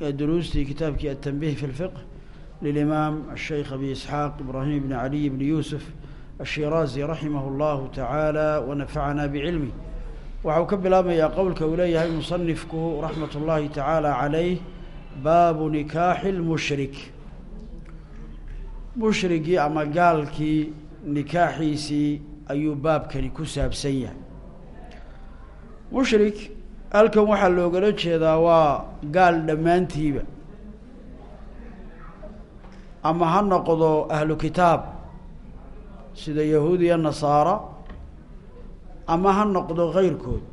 دروستي كتابك التنبيه في الفقه للإمام الشيخ أبي إسحاق إبراهيم بن علي بن يوسف الشيرازي رحمه الله تعالى ونفعنا بعلمه waxau ka bilaabmayaa qowlka uu leeyahay musanifku raxmat ullaahi tacaala calayh baabu nikaaxi lmushrik mushrigii ama gaalkii nikaaxiisii ayuu baabkani ku saabsan yahay mushrik halkan waxaa loogala jeedaa waa gaal dhammaantiiba. Ama ha noqdo ahlu kitaab sida yahuud iyo nasaara ama ha noqdo keyrkood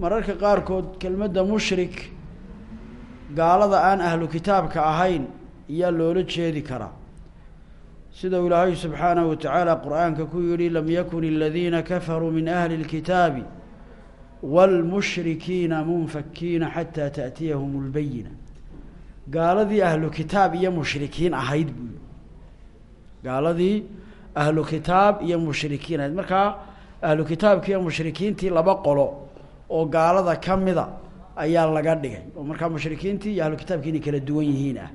mararka qaarkood kelmadda mushrik gaalada aan ahlu kitaabka ahayn ayaa loola jeedi karaa. Sida uu ilaahay subxaanahu watacaala qur'aanka ku yihi lam yakun aladiina kafaruu min ahli اlkitaabi wاlmushrikiina munfakiina xataa taأtiyahum اlbayina gaaladii ahlu kitaab iyo mushrikiin ahayd buu gaaladii ahlu kitaab iyo mushrikiin ahayd markaa ahlu kitaabki iyo mushrikiintii laba qolo oo gaalada ka mida ayaa laga dhigay oo markaa mushrikiintii iyo ahlu kitaabkii inay kala duwan yihiin ah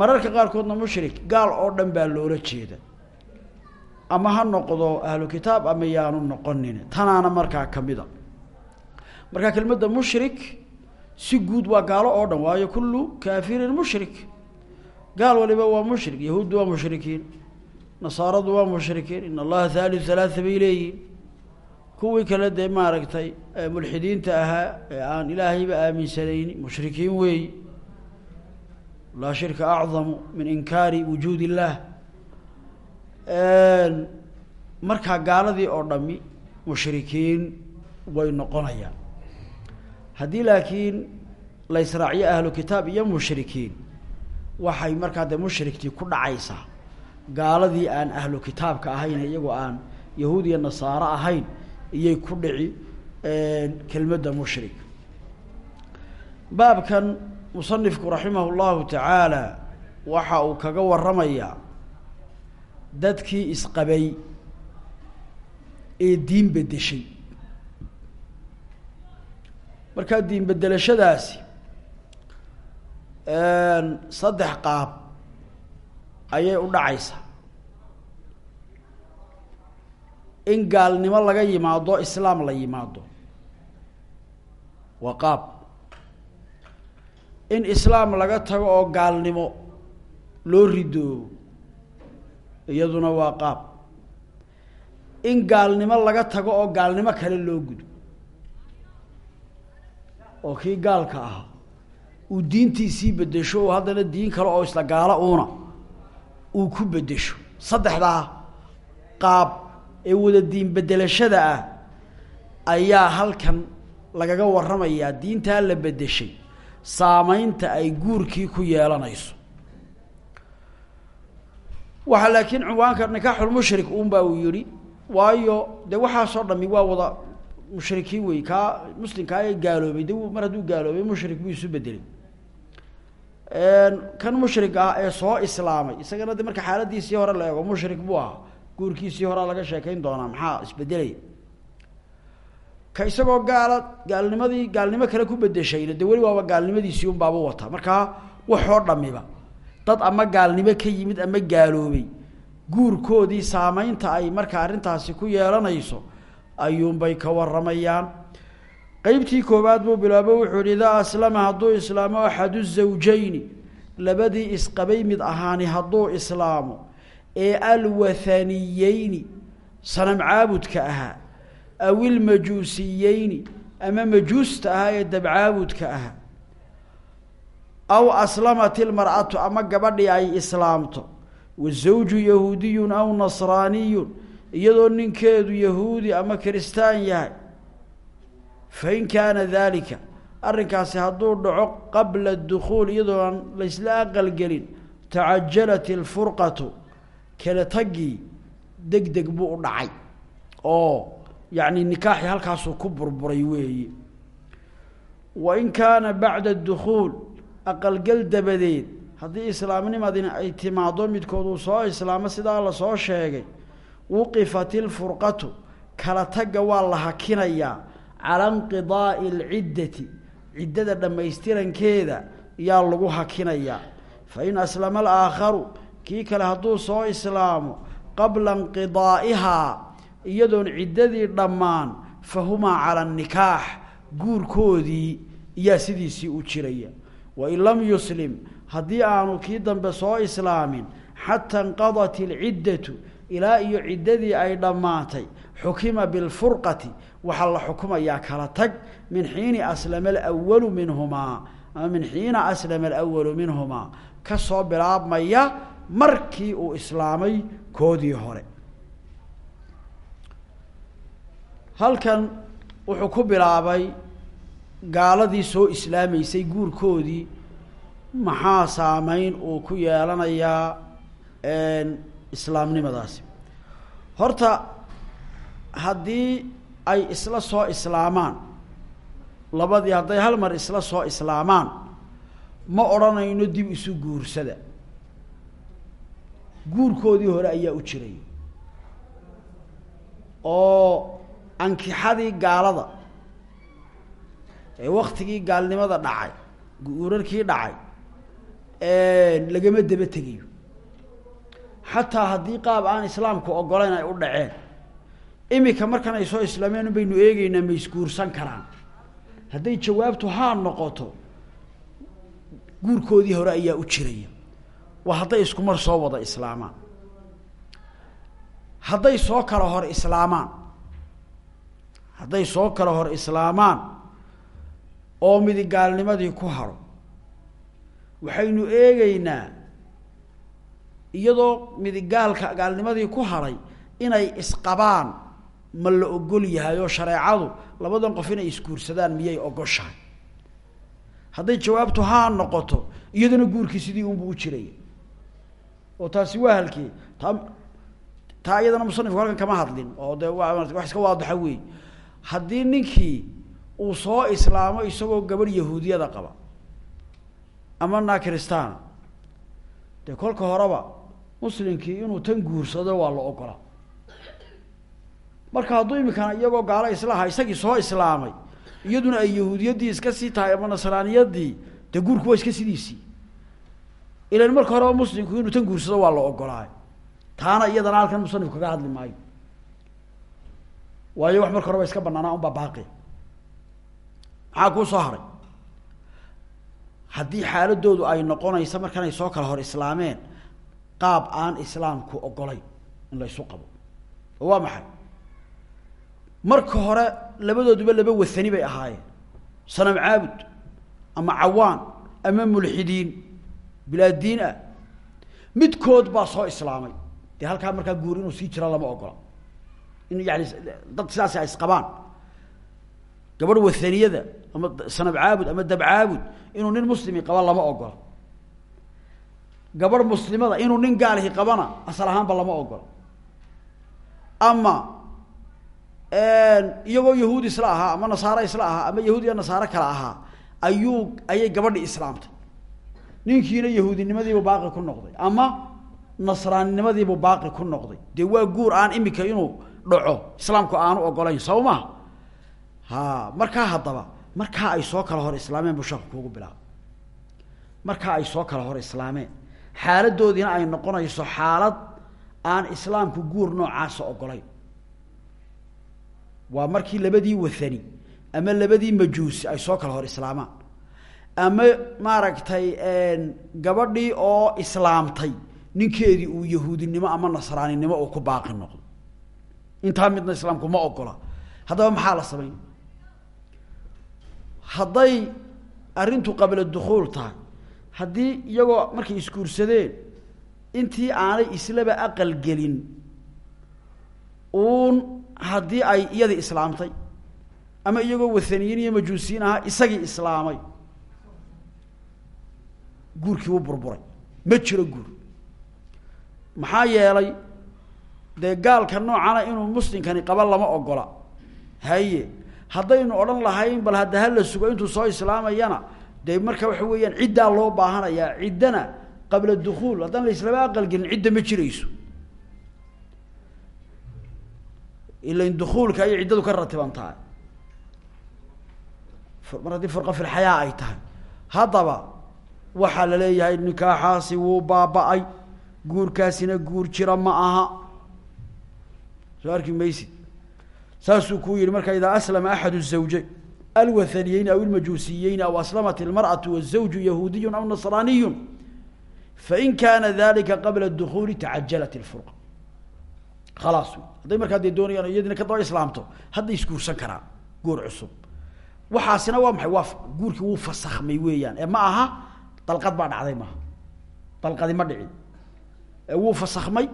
mararka qaarkoodna mushrik gaal oo dhan baa loola jeeda ama ha noqdo ahlu kitaab ama yaanu noqonin. Tanaana markaa kamida markaa kelmadda mushrik si guud waa gaalo oo dhan waayo kullu kaafirin mushrik. Gaal waliba waa mushrik yahuuddu waa mushrikiin nasaaradu waa mushrikiin in allaha thaaliu halaatha bay leeyihiin kuwii kale dee maaragtay mulxidiinta ahaa ee aan ilaahayba aaminsanayni mushrikiin weeyi. Laa shirka acdamu min inkaari wujuud illaah markaa gaaladii oo dhami mushrikiin way noqonayaan. Haddii laakiin la israaciyo ahlu kitaab iyo mushrikiin waxay markaa dee mushriktii ku dhacaysaa. Gaaladii aan ahlu kitaabka ahayn iyagoo aan yahuud iyo ahayn iyay ku dhici kelmadda mushrik. Baabkan musanifku raximah llahu tacaala waxa uu kaga waramayaa dadkii isqabay ee diin bedeshay markaa diin bedelashadaasi saddex qaab ayay u dhacaysaa in gaalnimo laga yimaado islaam la yimaado. Waa qaab. In islaam laga tago oo gaalnimo loo ridoobo iyaduna waa qaab. In gaalnimo laga tago oo gaalnimo kale loo gudo. Oo kii gaalka ahaa uu diintiisii bedesho oo haddana diin kale oo isla gaalo uuna uu ku bedesho saddexdaa qaab ee wada diin bedelashada ah ayaa halkan lagaga warramayaa diintaa la bedeshay saameynta ay guurkii ku yeelanayso waxaa laakiin cinwaanka nikaaxulmushrik uunbaa uu yihi waayo dee waxaasoo dhami waa wada mushrikiin wey kaa muslimkaa ee gaaloobay de mar hadduu gaaloobay mushrik buu isu bedelay kan mushrik ah ee soo islaamay isagana de marka xaaladiisii hore la eego mushrik buu ahaa. Guurkiisii horea laga sheekayn doonaa maxaa isbedelaya ka isagoo gaala gaalnimadii gaalnimo kale ku bedeshayna de weli waaba gaalnimadiisii un baaba wataa markaa waxoo dhamiba dad ama gaalnimo ka yimid ama gaaloobay. Guurkoodii saameynta ay marka arrintaasi ku yeelanayso ayuunbay ka waramayaan. Qeybtii koowaad buu bilaabo wuxuu yihi idaa aslama hadduu islaamo axadu zawjayni labadii isqabay mid ahaani hadduu islaamo ee alwathaniyeyni sanam caabudka ahaa aw ilmajuusiyeyni ama majuusta ahaa ee dabcaabudka ahaa aw aslamat ilmar'atu ama gabadhii ay islaamto wazawju yahuudiyun aw nasraaniyun iyadoo ninkeedu yahuudi ama kiristaan yahay fain kaana dalika arrinkaasi hadduu dhaco qabla dukhuul iyadoo aan laysla aqalgelin tacajalat ilfurqatu kala taggii deg deg buu u dhacay oo yacni nikaaxii halkaasuu ku burburay weeye wain kaana bacda dukhuul aqalgel dabadeed. Haddii islaamnimadina ay timaado midkood uu soo islaamo sidaa la soo sheegay wuqifat ilfurqatu kala tagga waa la hakinayaa cala inqidaa'i alciddati ciddada dhammaystirankeeda yaa lagu hakinayaa. Fain aslama alaakharu kii kale hadduu soo islaamo qabla inqidaa'ihaa iyadoon ciddadii dhammaan fa humaa cala annikaax guurkoodii iyaa sidiisii u jiraya wain lam yuslim haddii aanu kii dambe soo islaamin xata inqadat ilciddatu ilaa iyo ciddadii ay dhammaatay xukima bilfurqati waxaa la xukumayaa kala tag min xiini aslama alwalu minhumaa ama min xiina aslama alawalu minhumaa ka soo bilaabmaya markii uu islaamay koodii hore. Halkan wuxuu ku gaaladii soo islaamaysay guurkoodii maxaa saameyn uu ku yeelanayaa islaamnimadaasi. Horta haddii ay isla soo islaamaan labadii hadday hal mar isla soo islaamaan ma odhanayno dib isu guursada. Guurkoodii hore ayaa u jiray. Oo ankixadii gaalada ee waktigii gaalnimada dhacay guurarkii dhacay lagama daba tegayo. Xataa haddii qaab aan islaamku ogolayn ay u dhaceen imika markan ay soo islaameen baynu eegeynaa ma isguursan karaan. Hadday jawaabtu haa noqoto guurkoodii hore ayaa u jiraya. Waa hadday isku mar soo wada islaamaan. Hadday soo kala hor islaamaan. Hadday soo kala hor islaamaan oo midi gaalnimadii ku haro. Waxaynu eegeynaa iyadoo midi gaalka gaalnimadii ku hadhay inay isqabaan ma la ogol yahay oo shareecadu labadan qof inay isguursadaan miyay ogoshahay? Hadday jawaabtu haa noqoto iyadana guurkii sidii unbu u jiraya oo taasi waa halkii. Taa taa iyadana musanifku halkan kama hadlin oo dee waa wax iska waadaxa wey haddii ninkii uu soo islaamo isagoo gabadh yahuudiyada qaba ama naa kristaana dee kolka horeba muslimkii inuu tan guursado waa la ogola. Marka hadduu imikana iyagoo gaalo islaha isagii soo islaamay iyaduna ay yahuudiyaddii iska sii tahay ama nasraaniyadii dee guurku waa iska sidiisii ilan marka horeba muslimku inuu tan guursado waa la ogolaayo. Taana iyadana halkan musanifku kaga hadli maayo. Waayo wax marka horeba iska banaanaa unbaa baaqi maxaa kuu soo haray? Haddii xaaladoodu ay noqonaysa markanay soo kala hor islaameen qaab aan islaamku ogolayn in la ysu qabo. Oo waa maxay? Marka hore labadooduba laba wathani bay ahaayeen. Sanam caabud ama cawaan ama mulxidiin bilaa diin ah. Midkood baa soo islaamay. Dee halkaa markaa guur inuu sii jira lama ogola. In yani dad sidaasi ay isqabaan gabadh wathaniyada ama sanab caabud ama dab caabud inuu nin muslimi qaba lama ogola. Gabadh muslimada inuu nin gaalihi qabana asal ahaanba lama ogola. Ama iyagoo yahuud isla ahaa ama nasaare isla ahaa ama yahuud iyo nasaare kale ahaa ayuu ayay gabadhi islaamtay. Ninkiina yahuudinimadiibuu baaqi ku noqday ama nasraaninimadiibuu baaqi ku noqday. Dee waa guur aan imika inuu dhaco islaamku aanu ogolayn soo maha ha markaa haddaba markaa ay soo kala hor islaameen buu sheeku kuugu bilaaba markaa ay soo kala hor islaameen. Xaaladoodiina ay noqonayso xaalad aan islaamku guur noocaasa ogolayn. Waa markii labadii wathani ama labadii majuusi ay soo kala hor islaamaan. Ama maaragtay gabadhii oo islaamtay ninkeedii uu yahuudinimo ama nasraaninimo uu ku baaqi noqdo. Intaa midna islaamku ma ogola. Haddaba maxaa la samayn hadday arrintu qabla dukhuul tahay haddii iyagoo markay isguursadeen intii aanay islaba aqal gelin uun haddii ay iyadii islaamtay ama iyagoo wathaniyiin iyo majuusiyiin ahaa isagii islaamay guurkii wuu burburay. Ma jiro guur. Maxaa yeelay dee gaalka noocana inuu muslimkani qaba lama ogola. Haye haddaynu odhan lahayn bal hadda hala sugo intuu soo islaamayana dee marka waxa weeyaan ciddaa loo baahanayaa ciddana qabla dukuul haddaan la islama aqalgelin cidda ma jirayso. Ilan dukuulka ayay ciddadu ka ratiban tahay. Mar haddii furqa filxayaa ay tahay. Haddaba waxaa la leeyahay nikaaxaasi wuu baaba-ay guurkaasina guur jira ma aha. Soo arki maysid saasuu kuu yihi marka idaa aslama axadu zawjeyn alwathaniyeyn aw ilmajuusiyeyn aw aslamat ilmarأaةu wالzawju yahuudiyu aw nasraaniyu fain kana dalika qabla dukuuli tacajalat اlfurqa khalaas hadday markaa dee doonayaan iyadina ka daba islaamto hadday isguursan karaan guur cusub waxaasina waa maxay waa guurkii wuu fasakmay weeyaan ee ma aha dalqad baa dhacday maaha dalqadi ma dhicin wuu fasakmay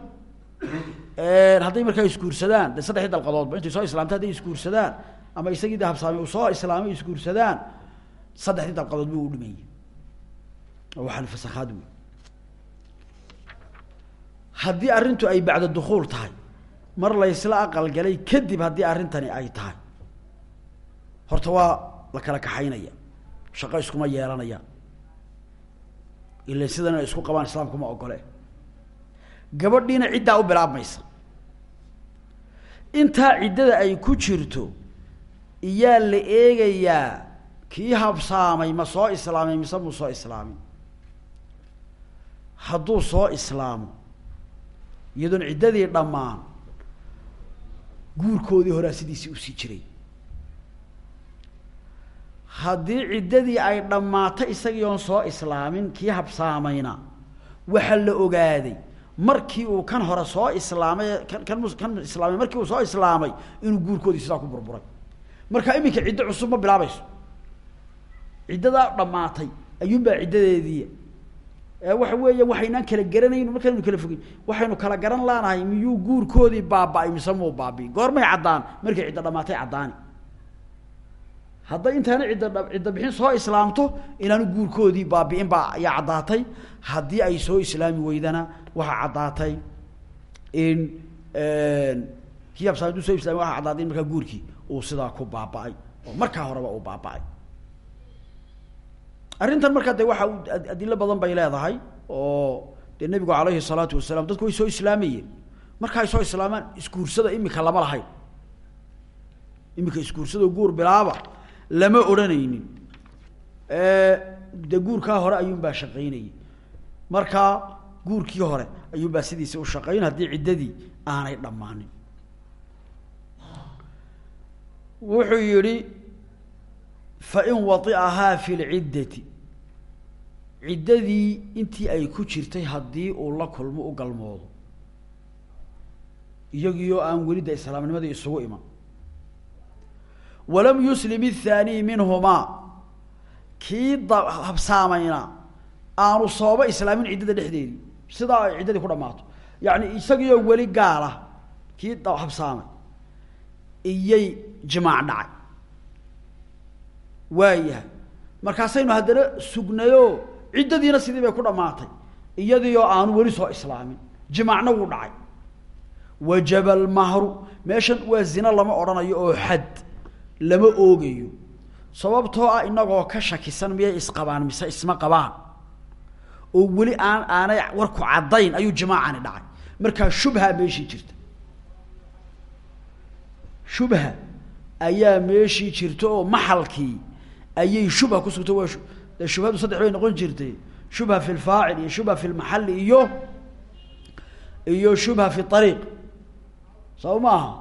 hadday markaa isguursadaan de saddexdii dalqadoodba intay soo islaamtay hadday isguursadaan ama isagii de habsaamay uu soo islaamay isguursadaan saddexdii dalqadood bu u dhimayey waxaan fasakhaad wey haddii arrintu ay bacda dukuul tahay mar laysla aqalgalay kadib haddii arrintani ay tahay. Horta waa la kala kaxaynaya shaqo iskuma yeelanayaan ila sidan inay isku qabaan islaamku ma ogole gabadhiina ciddaa u bilaabmaysa. Intaa ciddada ay ku jirto iyaa la eegayaa kii habsaamay ma soo islaamay mise muu soo islaamin? Hadduu soo islaamo iyadoon ciddadii dhammaan guurkoodii horaa sidiisii u sii jiray. Haddii ciddadii ay dhammaato isagii oon soo islaamin kii habsaamayna waxaa la ogaaday markii uu kan hore soo islaamay kan islaamay markii uu soo islaamay inuu guurkoodii ku burburay. Marka iminka ciddo cusub ma bilaabayso. Ciddadaa dhammaatay ayuunbaa ciddadeedii waxa weeya waxaynaan kala garanayn markaaynu kala fogeyn waxaynu kala garan laanahay miyuu guurkoodii baaba-ay mise muu baabi'i goormay caddaan markay ciddo dhamaatay caddaani. Hadday intaana cidda cidda bixin soo islaamto inaanu guurkoodii baabi'in baa ayaa caddaatay. Haddii ay soo islaami weydana waxaa caddaatay in kii habsaa haduu soo islami waxaa caddaatay in markaa guurkii uu sidaa ku baaba-ay oo markaa horeba uu baaba-ay. Arrintan markaa de waxa adilo badan bay leedahay oo dee nebigu alayhi الsalaatu wasalaam dadku way soo islaamayeen. Marka ay soo islaamaan isguursada imika lama lahayn. Imika isguursado guur bilaaba lama odhanaynin. De guurkaa hore ayuun baa shaqaynayay. Markaa guurkii hore ayuun baa sidiisa u shaqayn haddii ciddadii aanay dhammaanin. Wuxuu yihi fain waiahaa fi lciddati ciddadii intii ay ku jirtay haddii uu la kulmo u galmoodo iyagiioo aan weli da islaamnimadii isugu iman. Walam yuslim ithaanii minhumaa. Kii habsaamayna aanu sooba islaamin ciddada dhexdeedii sidaa ay ciddadii ku dhammaato. Yacni isagiioo weli gaala kii habsaamay iyay jimaac dhacay. Waayahay. Markaasaynu haddana sugnayoo ciddadiina sidii bay ku dhammaatay iyadii oo aanu weli soo islaamin. Jimaacna wuu dhacay. Wajaba almahru. Meeshan waa zina lama odhanayo oo xad lama oogayo. Sababtoo ah inagoo ka shakisan miyay isqabaan mise isma qabaan oo weli aan aanay warku caddayn ayuu jimaacani dhacay. Markaa shubha meeshii jirta. Shubha ayaa meeshii jirta oo maxalkii ayay shubha ku sugta waa shubhadu saddex bay noqon jirtay. Shubha fi lfaacil iyo shubha fi lmaxali iyo iyo shubha fi ariiq soo maaha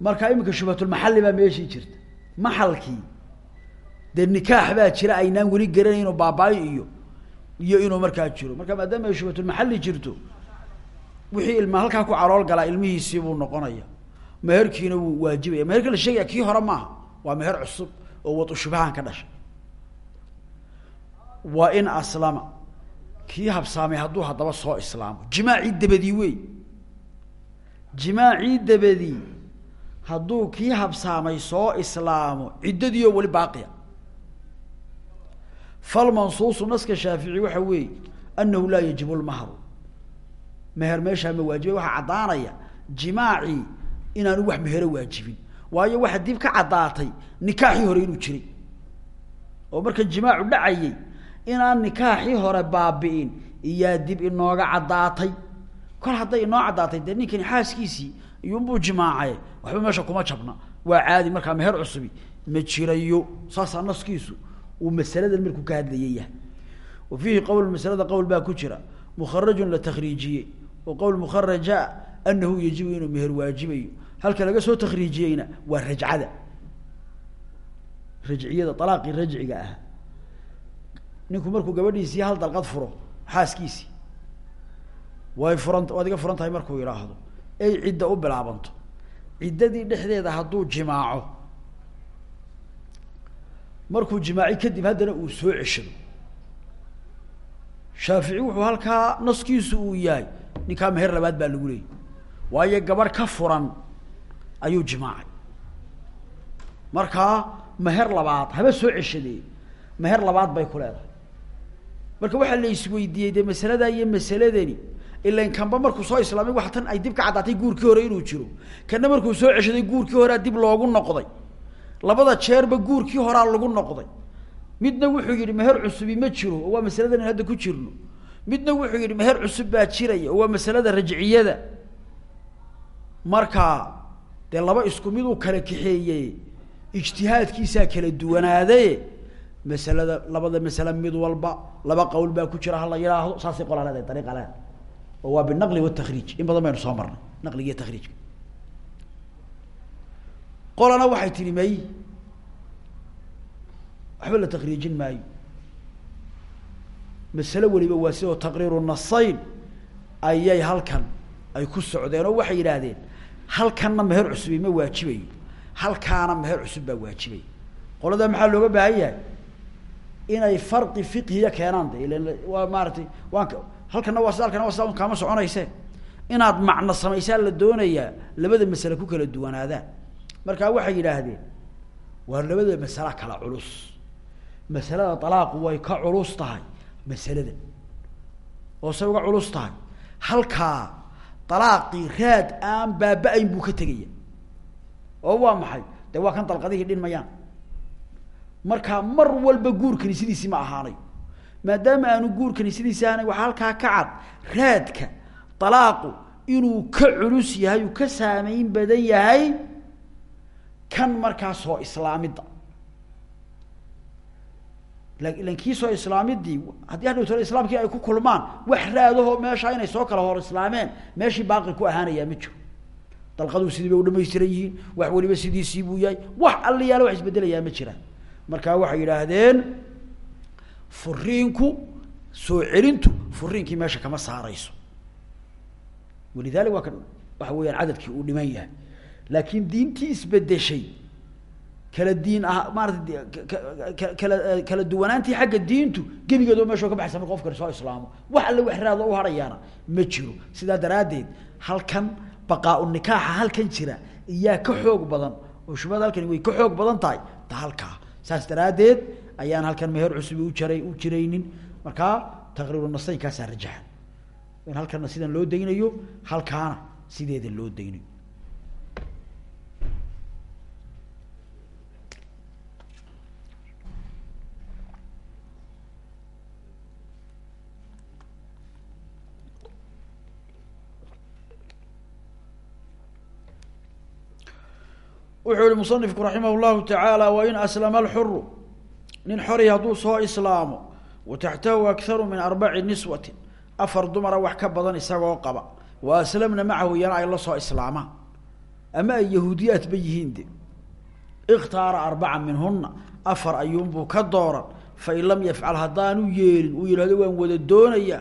markaa iminka shubhatulmaxali baa meeshii jirta. Maxalkii dee nikaax baa jira aynaan weli garanayn oo iyo iyo inuu markaa jiro. Marka maadaama ay shubhatulmaxali jirto wixii ilma halkaa ku calool galaa ilmihiisii buu noqonaya. Meherkiina wuu waajibaya. Meherka la sheegaya kii hore maaha. Waa meher cusub oo wadu shubhaan ka dhashay wa in aslama. Kii habsaamay hadduu haddaba soo islaamo. Jimaacii dabadii wey jimaacii dabadii hadduu kii habsaamay soo islaamo ciddadii oo weli baaqiya falmansuusu naska shaafici waxa weeye anahu laa yajibu lmahru meher meeshaa ma waajibay waxaa caddaanaya jimaacii inaanu wax mehero waajibin. Waayo waxa dib ka caddaatay nikaaxii hore inuu jiray. Oo marka jimaacu dhacayay inaan nikaaxii hore baabi'in iyaa dib inooga caddaatay. Kol hadday inoo caddaatay dee ninkani xaaskiisii iyuunbuu jimaacay. Waxba meesha kuma jabna. Waa caadi markaa meher cusubi. Ma jirayo. Saasaa naskiisu uu masaladan markuu ka hadlayay yahay. Wa fiihi qowl masalada qowl baa ku jira. Mukharajun la takriijiyey oo qowl mukharaja anahu yajibu inuu meher waajibayo. Halka laga soo takriijiyeyna waa rajcada. Rajciyada alaaqii rajciga ah. Ninku markuu gabadhiisii hal dalqad furo xaaskiisii way furan waad iga furan tahay markuu yidhaahdo ay cidda u bilaabanto. Ciddadii dhexdeeda hadduu jimaaco markuu jimaaci kadib haddana uu soo ceshado. Shaafici wuxuu halkaa naskiisu uu yahay ninkaa meher labaad baa lagu leeyay. Waayo gabadh ka furan ayuu jimaacay. Markaa meher labaad haba soo ceshadee meher labaad bay ku leedahay. Marka waxaa la isweydiiyey dee masaladaa iyo masaladani ilan kanba markuu soo islaamay waxa tan ay dib ka caddaatay guurkii hore inuu jiro. Kana markuu soo ceshaday guurkii horea dib loogu noqday labada jeerba guurkii horaa lagu noqday. Midna wuxuu yihi meher cusubi ma jiro oo waa masaladan hadda ku jirno. Midna wuxuu yihi meher cusub baa jiraya oo waa masalada rajciyada. Marka dee laba isku mid uu kala kaxeeye ijtihaadkiisaa kala duwanaadaye masalada labada masale mid walba laba qowl baa ku jira hala yidhaahdo saasay qolaa leedahay dariiqa leeda oo waa binaqli watakriij in badan baynu soo marnay naqliga iyo takriijka qolana waxay tihi may. Waxba la takriijin maayo. Masale weliba waa sidoo taqriiru nasayn. Ayay halkan ay ku socdeen oo waxay yidhaahdeen halkanna meher cusubi ma waajibayo. Halkaana meher cusub baa waajibay. Qoladaa maxaa looga baahan yahay? Inay farqi fiqhiya keenaan de. Ilan waa maaratay waan halkana waa sida halkana waa sida kaama soconayse inaad macno samaysaa la doonayaa labada masale ku kala duwanaadaan markaa waxay yidhaahdeen waa labada masala kala culus. Masalada alaaqu way ka culus tahay masalada oo say uga culus tahay. Halkaa alaaqii raad aan baaba-ayn buu ka tegaya. Oo waa maxay? De waa kan dalqadihii dhinmayaan markaa mar walba guurkani sidiisi ma ahaanayo maadaama aanu guurkani sidiisi ahaanay waxaa halkaa ka cad. Raadka alaaqu inuu ka culus yahay uu ka saameyn badan yahay kan markaa soo islaamidda kii soo islaamidii haddii hadhowtole islaamkii ay ku kulmaan wax raadaho meesha inay soo kala hor islaameen meeshii baaqi ku ahaanayaa ma jiro. Dalqaduu sidii bay u dhamaystiran yihiin wax weliba sidiisii buu yahay wax alliyaale wax isbedelayaa ma jiraan markaa waxay yidhaahdeen furiinku soo celintu furiinkii meesha kama saarayso. Walidalik waa kan waxa weeyaan cadadkii uu dhiman yahay laakiin diintii isbedeshay kala diin ah maarata kala kala duwanaantii xagga diintu gebigeedoo meesha ka baxaysa marka qofkani soo islaamo wax alle wax raado u harayaana ma jiro sidaa daraaddeed halkan baqaa-u nikaaxa halkan jira iyaa ka xoog badan oo shubhada halkani way ka xoog badan tahay ta halkaa saas daraaddeed ayaan halkan meher cusubi u jaray u jiraynin markaa taqriiru nasaykaasaa rajaxa in halkana sidan loo daynayo halkaana sideeda loo daynayo wuxuu yihi musanifku raximah llahu tacaala wain aslama alxuru nin xori hadduu soo islaamo wa taxtahu akharu min arbaci niswatin afar dumara wax ka badan isagoo qaba wa aslamna macahu iyana ay la soo islaamaan. Ama ay yahuudiyaadba yihiin de. Ikhtaara arbaca minhuna afar ayuunbuu ka dooran fain lam yafcal haddaanu yeelin uu yidhahdo waan wada doonayaa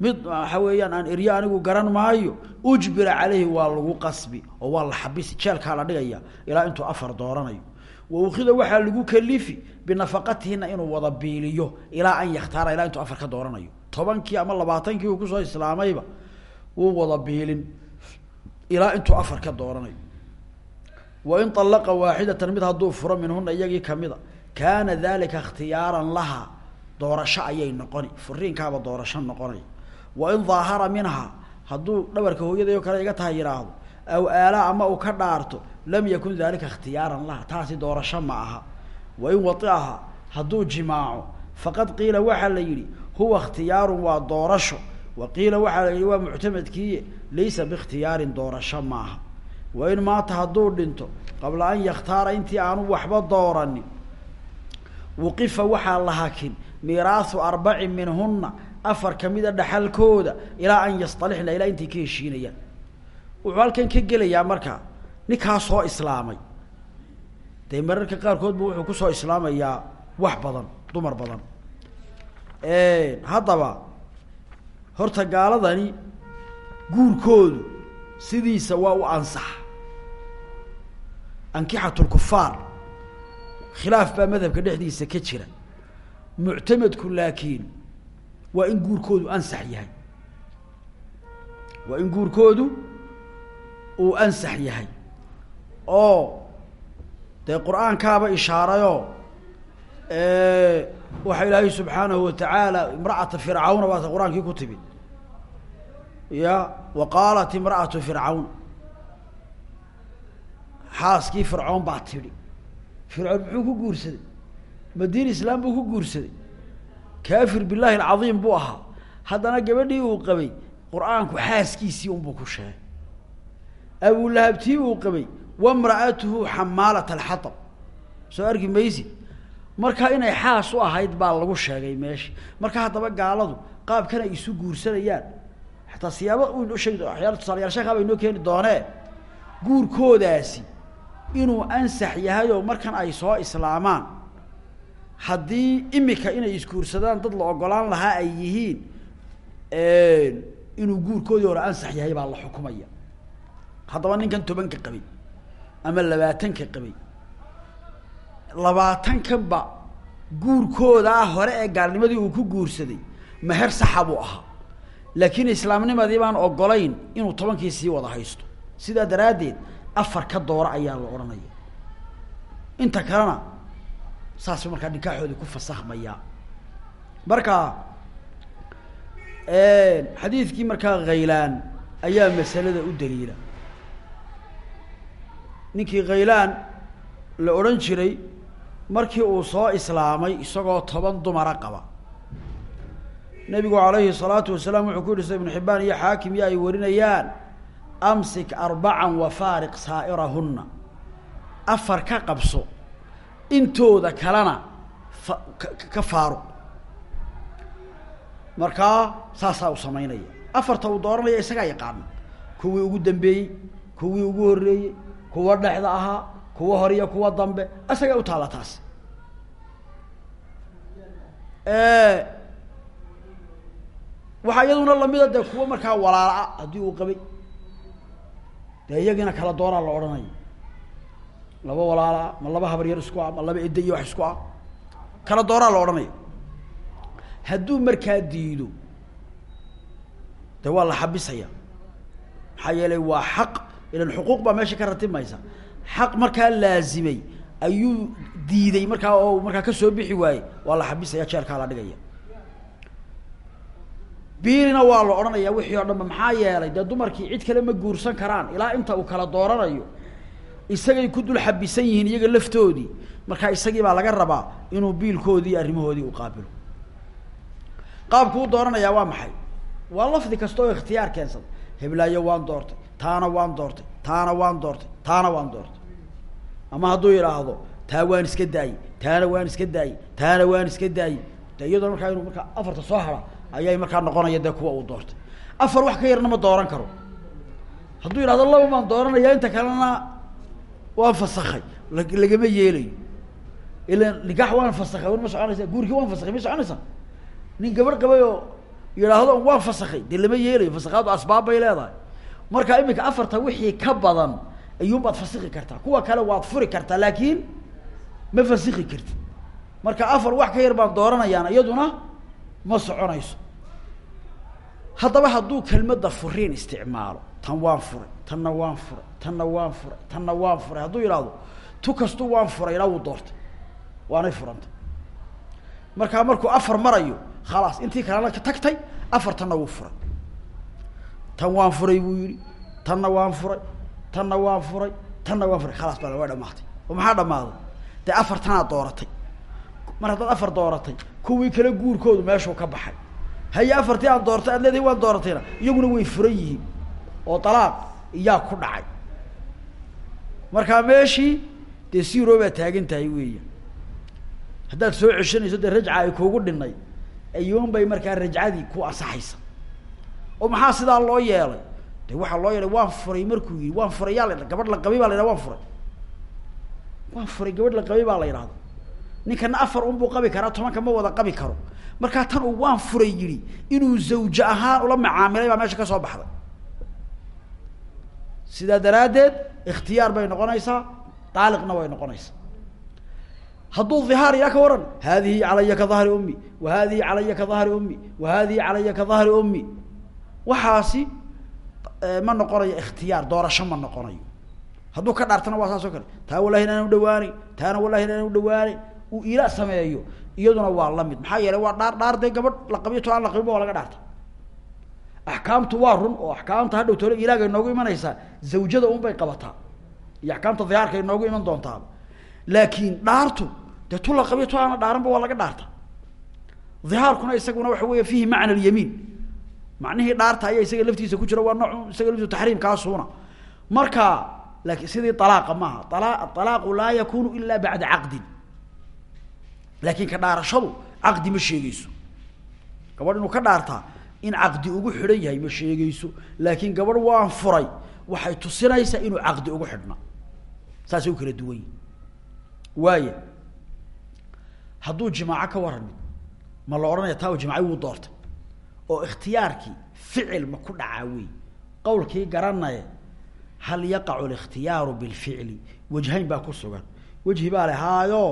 mid waxa weeyaan aan erye anigu garan maayo ujbira caleyhi waa lagu qasbi oo waa la xabisi jeelkaa la dhigaya ilaa intuu afar dooranayo. Wa ukida waxaa lagu kalifi binafaqatihina inuu wada biiliyo ilaa an yakhtaara ilaa intuu afar ka dooranayo. Tobankii ama labaatankii uu ku soo islaamayba wuu wada biilin ilaa intuu afar ka dooranayo. Wain طalaqa waaxidatan mid hadduu furo minhuna iyagii kamida kaana dalika ikhtiyaaran laha doorasho ayay noqoni furiinkaaba doorasho noqonay wain daahara minha hadduu dhabarka hooyaday oo kale iga tahay yidhaahdo aw aalaa ama uu ka dhaarto lam yakun dalika ikhtiyaaran laha taasi doorasho ma aha. Wain waiaha hadduu jimaaco faqad qiila waxaa la yidhi huwa ikhtiyaarun waa doorasho. Wa qiila waxaa la yidhi waa muctamadkiiye laysa biikhtiyaarin doorasho maaha wain maata hadduu dhinto qabla an yakhtaara intii aanu waxba dooranin wuqifa waxaa la hakin miiraahu arbacin minhuna afar kamida dhaxalkooda ilaa an yastalixna ilaa intay ka heshiinayaan wuxuu halkan ka gelayaa marka ninkaa soo islaamay. Dee mararka qaarkood bu wuxuu ku soo islaamayaa wax badan dumar badan. Haddaba horta gaaladani guurkoodu sidiisa waa u ansax. Ankixat lkufaar khilaaf baa madhabka dhexdiisa ka jira. Muctamadku laakiin waa in guurkoodu ansax yahay. Waa in guurkoodu uu ansax yahay. Oo dee qur'aankaaba ishaarayoo waxa ilaahay subxaanahu watacaala imra'ata fircawna waata qur'aankii ku timid. Ya wa qaalat imra'atu fircawn xaaskii fircoon baa tidhi. Fircoon muxuu ku guursaday? Madiin islaam buu ku guursaday kaafir billahi alcadiim buu ahaa. Haddana gabadhii uu qabay qur'aanku xaaskiisii unbuu ku sheegay. Abulahabtii uu qabay wamra'atuhu xamaalat alxatab soo arki maysid? Marka inay xaas u ahayd baa lagu sheegay meesha marka haddaba gaaladu qaabkan ay isu guursanayaan. Xataa siyaaba u sheegi waxyaala tusaalayaal sheekhaa bay noo keeni doonee guurkoodaasi inuu ansax yahay oo markan ay soo islaamaan haddii imika inay isguursadaan dad la ogolaan lahaa ay yihiin inuu guurkoodii hore ansax yahay baa la xukumaya. Haddaba ninkan tobanka qabay ama labaatanka qabay labaatankanba guurkoodaa hore ee gaalnimadii uu ku guursaday meher saxa buu ahaa. Laakiin islaamnimadii baan ogolayn inuu tobankii sii wada haysto. Sidaa daraaddeed afar ka doora ayaa la odhanaya. Inta kalena saasuu markaa nikaaxoodii ku fasahmayaa marka xadiidkii markaa khaylaan ayaa masalada u daliila. Ninkii khaylaan la odhan jiray markii uu soo islaamay isagoo toban dumara qaba. Nebigu calayhi salaatu wasalaam wuxuu ku yihi sida ibnu xibbaan iyo xaakim iyo ay warinayaan amsik arbacan wafaariq saa'irahunna. Afar ka qabso intooda kalena fa ka faaruq markaa saasaa u samaynaya. Afarta uu dooranaya isagaa yaqaana. Kuwii ugu dambeeyey kuwii ugu horreeyey kuwa dhexda ahaa kuwa hor iyo kuwa dambe isagaa u taalla taas. Waxaa iyaduna lamida dee kuwa markaa walaala-a haddii uu qabay. Dee iyagiina kala dooraa la odhanayo laba walaala-a ma laba habaryar isku ah ma laba edda iyo wax isku ah. Kala dooraa la odhanayo hadduu markaa diido de waa la xabisaya maxaa yeelay waa xaq ilan xuquuq baa meesha ka ratibmaysa xaq markaa laazimay ayuu diiday markaa oo markaa ka soo bixi waaye waa la xabisaya jeelkaa la dhigaya biirina waa la odhanaya wixii oo dhanba maxaa yeelay dee dumarkii cid kale ma guursan karaan ilaa inta uu kala dooranayo isagay ku dul xabisan yihiin iyaga laftoodii. Markaa isagii baa laga rabaa inuu biilkoodii iyo arrimahoodii u qaabilo. Qaabku u dooranayaa waa maxay? Waa lafdi kasta oo ikhtiyaar keensada heblaayo waan doortay taana waan doortay taana waan doortay taana waan doortay. Ama hadduu yidhaahdo taa waan iska daayey taana waan iska daayey taana waan iska daayey de iyadoo markaa inuu markaa afarta soo hara ayay markaa noqonaya dee kuwa uu doortay. Afar wax ka yarna ma dooran karo. Hadduu yidhahdo laba baan dooranaya inta kalena waan fasakay la lagama yeelayo ila nikaax waan fasakay war ma soconaysa guurkii waan fasakay ma soconaysa? Nin gabadh qabay oo yidhaahdo waan fasakay dee lama yeelayo fasakaadu asbaab bay leedahay. Marka imika afarta wixii ka badan ayuunbaad fasiki kartaa. Kuwa kale waad furi kartaa laakiin ma fasiki kartid. Marka afar wax ka yar baan dooranayaan iyaduna ma soconayso. Haddaba hadduu kelmadda furiin isticmaalo tan waan furay tanna waan furay tanna waan furay tanna waan furay. Hadduu yidhaahdo tu kastu waan furay ilaa wuu doortay. Waanay furantay. Markaa markuu afar marayo khalaas intii kalena ka tagtay afartanna wuu furay. Tan waan furay buu yihi tanna waan furay tanna waan furay tanna waan furay. Khalaas baa waa dhamaatay oo maxaa dhamaaday dee afartanaad dooratay. Mar haddaad afar dooratay kuwii kale guurkoodu meeshuu ka baxay. Haye afartii aan doortay aad leedahay waan dooratayna iyaguna way furan yihiin. Oo dalaaq iyaa ku dhacay. Markaa meeshii dee siroo baa taagan tahay weeya haddaad soo ceshanayso dee rajca ay kuugu dhinay ayuun bay markaa rajcadii ku ansaxaysa oo maxaa sidaa loo yeelay? De waxaa loo yeelay waan furay markuu yihi waan furay la gabadh la qabay baa la yidhaha waan furay. Waan furay gabadh la qabay baa la yidhahda. Ninkana afar unbuu qabi karaa tobanka ma wada qabi karo. Markaa tan uu waan furay yihi inuu zawje ahaan ula macaamilay baa meesha ka soo baxday sidaa daraaddeed ikhtiyaar bay noqonaysaa daaliqna way noqonaysaa. Hadduu hihaar yaa ka waran hadihi calaya ka dahri ummi wa hadihi calaya ka dahri ummi wa hadihi calaya ka dahri ummi. Waxaasi ma noqonayo ikhtiyaar doorasho ma noqonayo. Hadduu ka dhaartana waa saas kale. Taa wallahi inaan udhawaaneyn taana wallahi inaan udhawaaneyn uu ila sameeyo iyaduna waa la mid maxaa yeelay waa dhaar dhaar gabadh la qabiyo aan la waa laga dhaarta axkaamtu waa run oo axkaamta hadhow tole ilaagay noogu imanaysaa zawjada un bay qabataa. Iyo axkaamta dihaarka ay noogu iman doontaaba laakiin dhaartu dee tu la aana dhaaranba waa laga dhaarta dihaarkuna isaguna waxa weya fiihi macna alyamiin. Macnihii dhaarta ayaa isaga laftiisa ku jira waa nooc isaga laftiisa taxriimkaasuuna marka laakiin sidii alaaqa maaha ala laa yakunu ila bacda caqdin. Laakiin ka dhaarashadu caqdi ma sheegeyso gabadh inuu ka dhaartaa in caqdi ugu xidhan yahay ma sheegeyso laakiin gabadh waan furay waxay tusinaysaa inuu caqdi ugu xidhna saasay u kala duwan yihiin waaya hadduu jimaaco ka waran ma la odhanaya taa jimaaco wuu doortay. Oo ikhtiyaarkii ficil ma ku dhacaa wey qawlkii garanaye hal yaqacu likhtiyaaru bilficli? Wajhayn baa ku sugan. Wejhi baa le haayo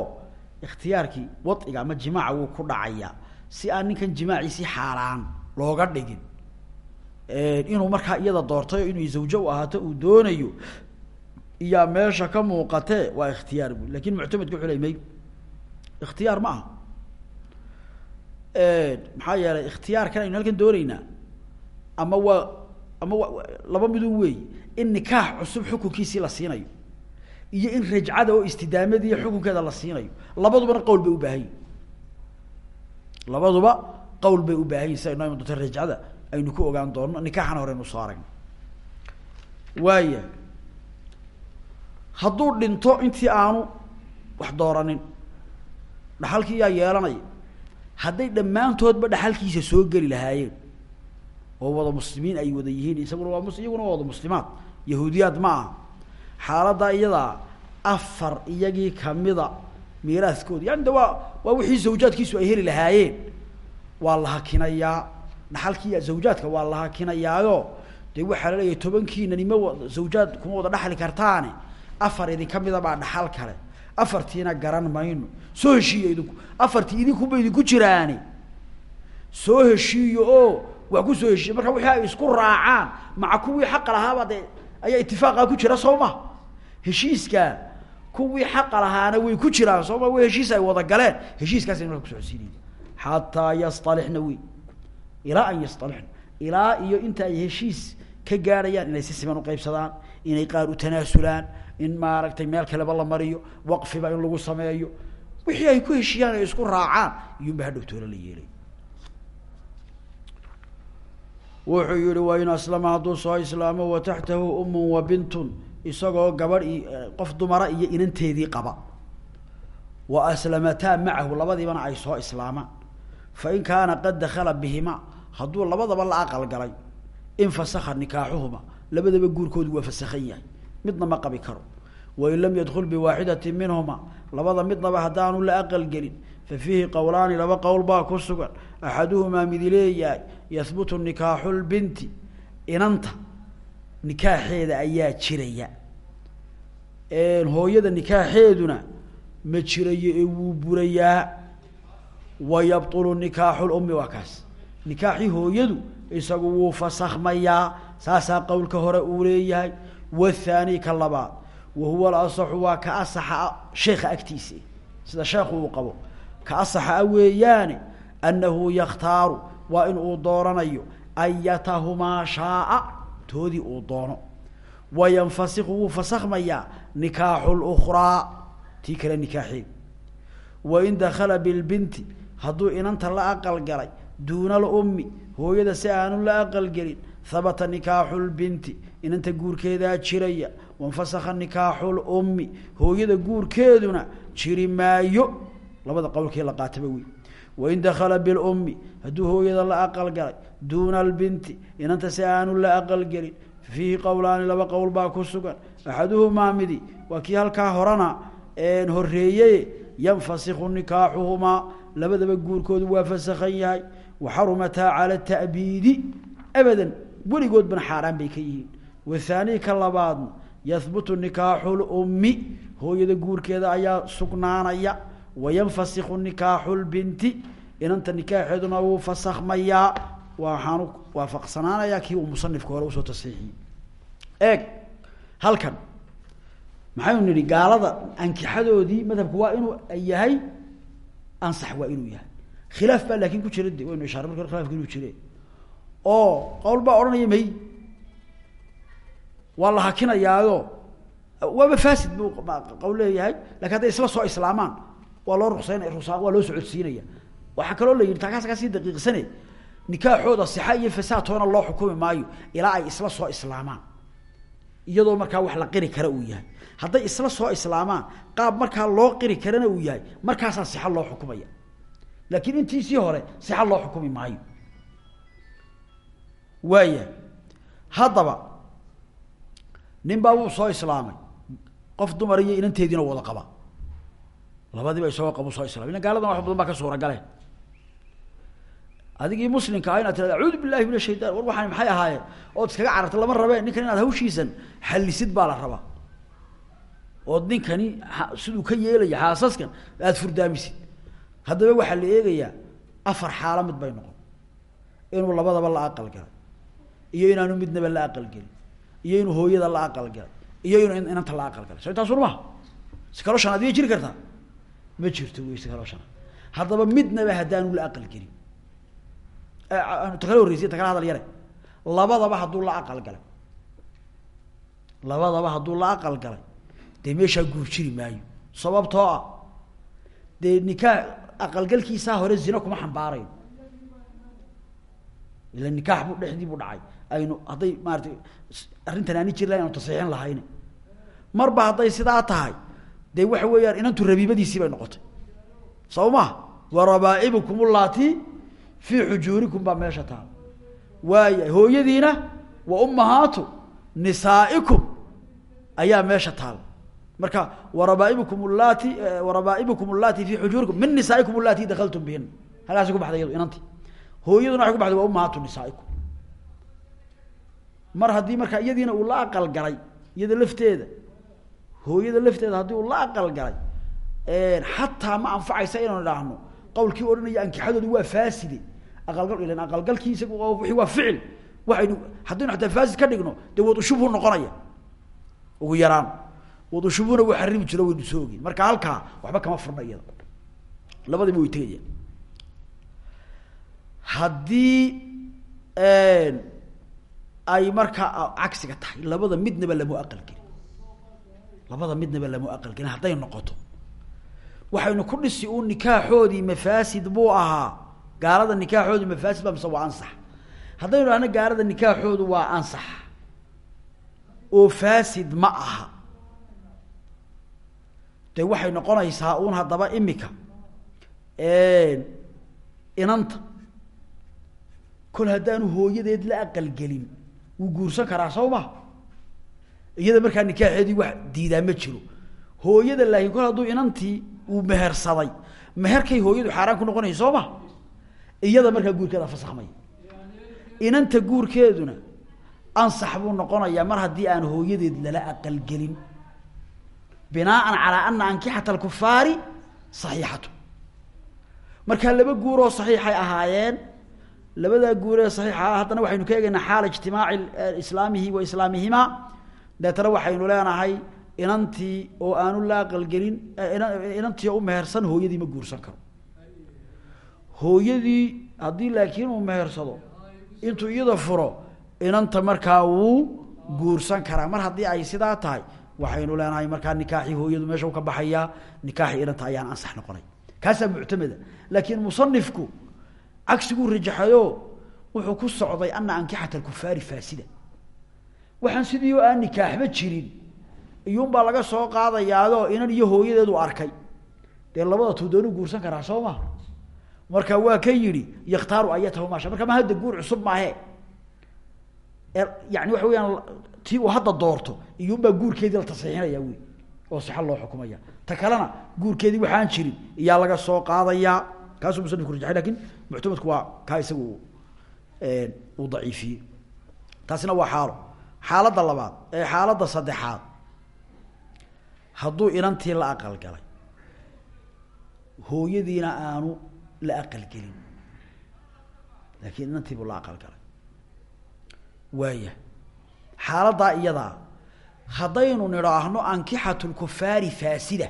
ikhtiyaarkii wadciga ama jimaaca wuu ku dhacayaa. Si aan ninkan jimaaciisi xaaraan looga dhigin. Inuu markaa iyada doortayo inuu zawjo u ahaato uu doonayo iyaa meesha ka muuqatee waa ikhtiyaar bu laakiin muctamedka wuxu ley may ikhtiyaar ma aha. Maxaa yeelay ikhtiyaarkan aynu halkan dooneynaa ama waa ama wa laba midun weey in nikaax cusub xukunkiisii la siinayo iyo in rajcada oo istidaamadii xukunkeeda la siinayo. Labadubana qowl bay ubaahan yihiin labaduba qowl bay ubaahan yihiin sida inoo iman doonto rajcada aynu ku ogaan doono nikaaxana horeynu soo aragna waaya hadduu dhinto intii aanu wax dooranin dhaxalkii yaa yeelanaya hadday dhammaantoodba dhaxalkiisa soo geli lahaayeen oo wada muslimiin ay wada yihiin isaguna waa mus iyaguna wada muslimaad yahuudiyaad ma aha. Xaaladdaa iyadaa afar iyagii kamida miiraaskooda yani de waa waa wixii zawjaadkiisu ay heli lahaayeen waa la hakinayaa. Dhaxalkii zawjaadka waa la hakinayaayo dee waxaa la leeyahay tobankiina nima zawjaad kuma wada dhaxli kartaane afar idinka mida baa dhaxal kale. Afartiina garan mayno. Soo heshiiya idinku afartii idinkuba idinku jiraani. Soo heshiiyo oo waa ku soo heshiiya marka wixii ay isku raacaan maca kuwii xaqa lahaaba dee ayaa itifaaqa ku jira soo ma? Heshiiska kuwii xaqa lahaana way ku jiraan soo ma? Wa heshiis ay wada galeen. Heshiiskaasay marka kusocodsiinayna xataa yastalixna wey ilaa an yastalixna ilaa iyo inta ay heshiis ka gaadhayaan inay si siman uqaybsadaan inay qaar u tanaasulaan in maaragtay meel kaleba la mariyo waqfiba in lagu sameeyo wixii ay ku heshiiyaan ay isku raacaan iyuunba hadhow toola la yeelay wuxuu yihi wain aslama hadduu soo islaamo wa taxtahu umun wa bintun isagoo gabadh i qof dumara iyo inanteedii qaba wa aslamataa macahu labadiibana ay soo islaamaan fain kaana qad dakala bihima hadduu labadaba la aqal galay infasakha nikaaxuhuma labadaba guurkoodu waa fasakhan yahay midna ma qabi karo wain lam yadkul biwaaxidati minhuma labada midnaba haddaanu la aqal gelin fa fiihi qowlaani laba qowl baa ku sugan axaduhumaa midi leeyahay yahbutu nikaaxu lbinti inanta nikaaxeeda ayaa jiraya hooyada nikaaxeeduna ma jirayo ee wuu burayaa wa yabtulu nikaaxu lummi waa kaas. Nikaaxii hooyadu isagu wuu fasakhmayaa saasaa qowlka hore uu leeyahay. Wathani ka labaad wa huwa alasaxu waa ka asaxa sheekha agtiisa. Sida sheekhu uu qabo ka asaxa a weeyaane annahu yakhtaaru waa in uu dooranayo ayatahumaa shaaa toodii uu doono. Wayanfasiku wuu fasakhmayaa nikaaxu lukraa tii kale nikaaxeed. Wain dakala bilbinti hadduu inanta la aqal galay duuna alummi hooyada si aanu la aqalgelin habata nikaaxu lbinti inanta guurkeedaa jiraya wanfasakha nikaaxu lummi hooyada guurkeeduna jiri maayo. Labada qowlkii la qaataba wey wain dakala bilummi hadduu hooyada la aqal galay duuna albinti inanta si aanu la aqalgelin fiihi qowlaani laba qowl baa ku sugan. Axaduhumaa midi waa kii halkaa horena horeeyey yanfasikhu nikaaxuhumaa labadaba guurkoodu waa fasakhan yahay waxarumataa cala ta'biidi abadan weligoodbana xaaraan bay ka yihiin. Wathaanii ka labaadna yahbutu nikaaxu lummi hooyada guurkeeda ayaa sugnaanaya. Wayanfasikhu nikaaxu lbinti inanta nikaaxeeduna wuu fasakhmayaa waxaanu waafaqsanaanayaa kii uu musanifka hore u soo tasxiixiyey eeg halkan maxaynu nidhi gaalada ankixadoodii madhabku waa inuu yahay ansax waa inuu yahay. Khilaaf baa laakin ku jira de waynu ishaare marka khilafka inuu jire oo qowl baa may waa la hakinayaayo waaba fasid buu qowl leeyahay laakiin hadday isla soo islaamaan waa loo ruqsaynaya rusa waa loo socodsiinaya. Waxaa kaloo la yidhi taakaas kaa sii daqiiqsane nikaaxooda sixa iyo fasaad toona loo xukumi maayo ilaa ay isla soo islaamaan. Iyadoo markaa wax la qiri kara uu yahay hadday isla soo islaamaan qaab markaa loo qiri karana uu yahay markaasaa sixa loo xukumaya. Laakiin intiisii hore sixa loo xukumi maayo. Waaya haddaba nin baa wuu soo islaamay. Qof dumar iyo inanteediina wada qaba. Labadiiba isagoo qabu soo islamay ina gaaladan wax badan baa ka suuragale adigii muslimka ah inaad tirada billahi min ashaytan war waxaan maxay ahaayeen ood iskaga cararta lama rabeen. Ninkan inaad hawshiisan xallisid baa la rabaa ood ninkani siduu ka yeelaya xaasaskan aada furdaamisid haddaba waxaa la eegayaa afar xaalo mid bay noqon. Inuu labadaba la aqal galay iyo inaanu midnaba la aqal gelin iyo inuu hooyada la aqal galay iyo inuu inanta la aqal galay so intaasun maha si kaloo shanaad kartaa ma jirto wey si haddaba midnaba haddaanu la aqal gelin. Takala horreysiya takala hadal yare. Labadaba hadduu la aqal galay labadaba hadduu la aqal galay dee meeshaa guur jiri maayo. Sababtoo ah dee nikaax aqalgalkiisaa hore zina kuma xambaarayo ila nikaax bu dhexdii bu dhacay. Aynu hadday maaratay arrintan aani jiri lahayn anu lahayne marba hadday sidaa tahay dee waxa weeyaan inantu rabiibadiisii bay noqotay. Soo maha wa rabaa'ibukum ullaati fii meesha taal. Waaya hooyadiina wa ummahaatu nisaa'ikum ayaa meesha taal marka warabaa'ibukum ullaati warabaa'ibukum ullaati fii xujuurikum min nisaa'ikum ullaati dakaltum bihin. Halkaasi ku iyadu inanti. Hooyaduna waxay ku baxday wa ummahaatu nisaa'ikum. Mar haddii markaa iyadiina uu la aqal galay iyada lafteeda hooyada lafteeda haddii uu la aqal galay xataa ma anfacaysa inaynu idhaahno qawlkii odhanaya ankixadoodu waa faaside aqalgal ilan aqalgalkii isagu wixii waa ficil. Waxaynu haddaynu xataa faasid ka dhigno dee wadushubhu noqonaya. Ugu yaraan wadushubhuna wuu xarimi jiro waynu soo ogin marka halkaa waxba kama furna iyada. Labadiiba way tegayaan haddii ay markaa cagsiga tahay labada midnaba lamu aqal gelin. Labada midnaba lamu aqal gelin hadday noqoto. Waxaynu ku dhisi uu nikaaxoodii mafaasid buu ahaa. Gaalada nikaaxoodu mafaasid ba mise waa ansax. Haddaynu dhahno gaalada nikaaxoodu waa ansax oo faasid ma aha de waxay noqonaysaa uun haddaba imika. Inanta. Kol haddaanu hooyadeed la aqalgelin wuu guursan karaa soo ma iyada markaa nikaaxeedii wax diidaa ma jiro. Hooyada laakiin kol hadduu inantii uu mehersaday meherkay hooyadu xaaraan ku noqonaysa soo ma iyada markaa guurkeeda fasakmaya inanta guurkeeduna ansax buu noqonayaa mar haddii aan hooyadeed lala aqalgelin binaaan calaa ana ankixata alkufaari saxiixatu. Markaa laba guuroo saxiixay ahaayeen labadaa guuree saxiixa ah haddana waxaynu ka eegaynaa xaala ijtimaaci islaamihi wa islaamihimaa deetana waxaynu leenahay inantii oo aanu la aqalgelin inantii oo u mehersan hooyadii ma guursan karo. Hooyadii haddii laakiin uu mehersado intuu iyada furo inanta markaa wuu guursan karaa. Mar haddii ay sidaa tahay waxaynu leenahay markaa nikaaxii hooyadu meesha ka baxayaa nikaaxii inanta ayaan ansax noqonay. Kaasaa muctamada laakiin musanifku cagsiguu rajaxayo wuxuu ku socday ana ankixata alkufaari faasida. Waxaan sidii aan nikaaxba jirin. Iyuunbaa laga soo qaadayaadoo inan iyo hooyadeedu arkay. Dee labada tuu doonu guursan karaa soo ma? Marka waa kan yidhi yakhtaaru ayatahu maasha marka ma hadda guur cusub maahe yani waxa weyaan tii uu hadda doorto iyuunbaa guurkeedii la tasxiixinaya wy oo sixa loo xukumaya. Ta kalena guurkeedii waxaan jirin iyaa laga soo qaadayaa. Kaasuu musanifku rajaxay laakiin muctamadku waa kaa isagu uu daciifiyey. Taasina waa xaalo. Xaaladda labaad ee xaaladda saddexaad hadduu inantii la aqalgalay hooyadiina aanu la aqalgelin laakiin inantiibuu la aqalgalay waaya. Xaaladdaa iyadaa haddaynu nidhaahno ankixatu lkufaari faasida.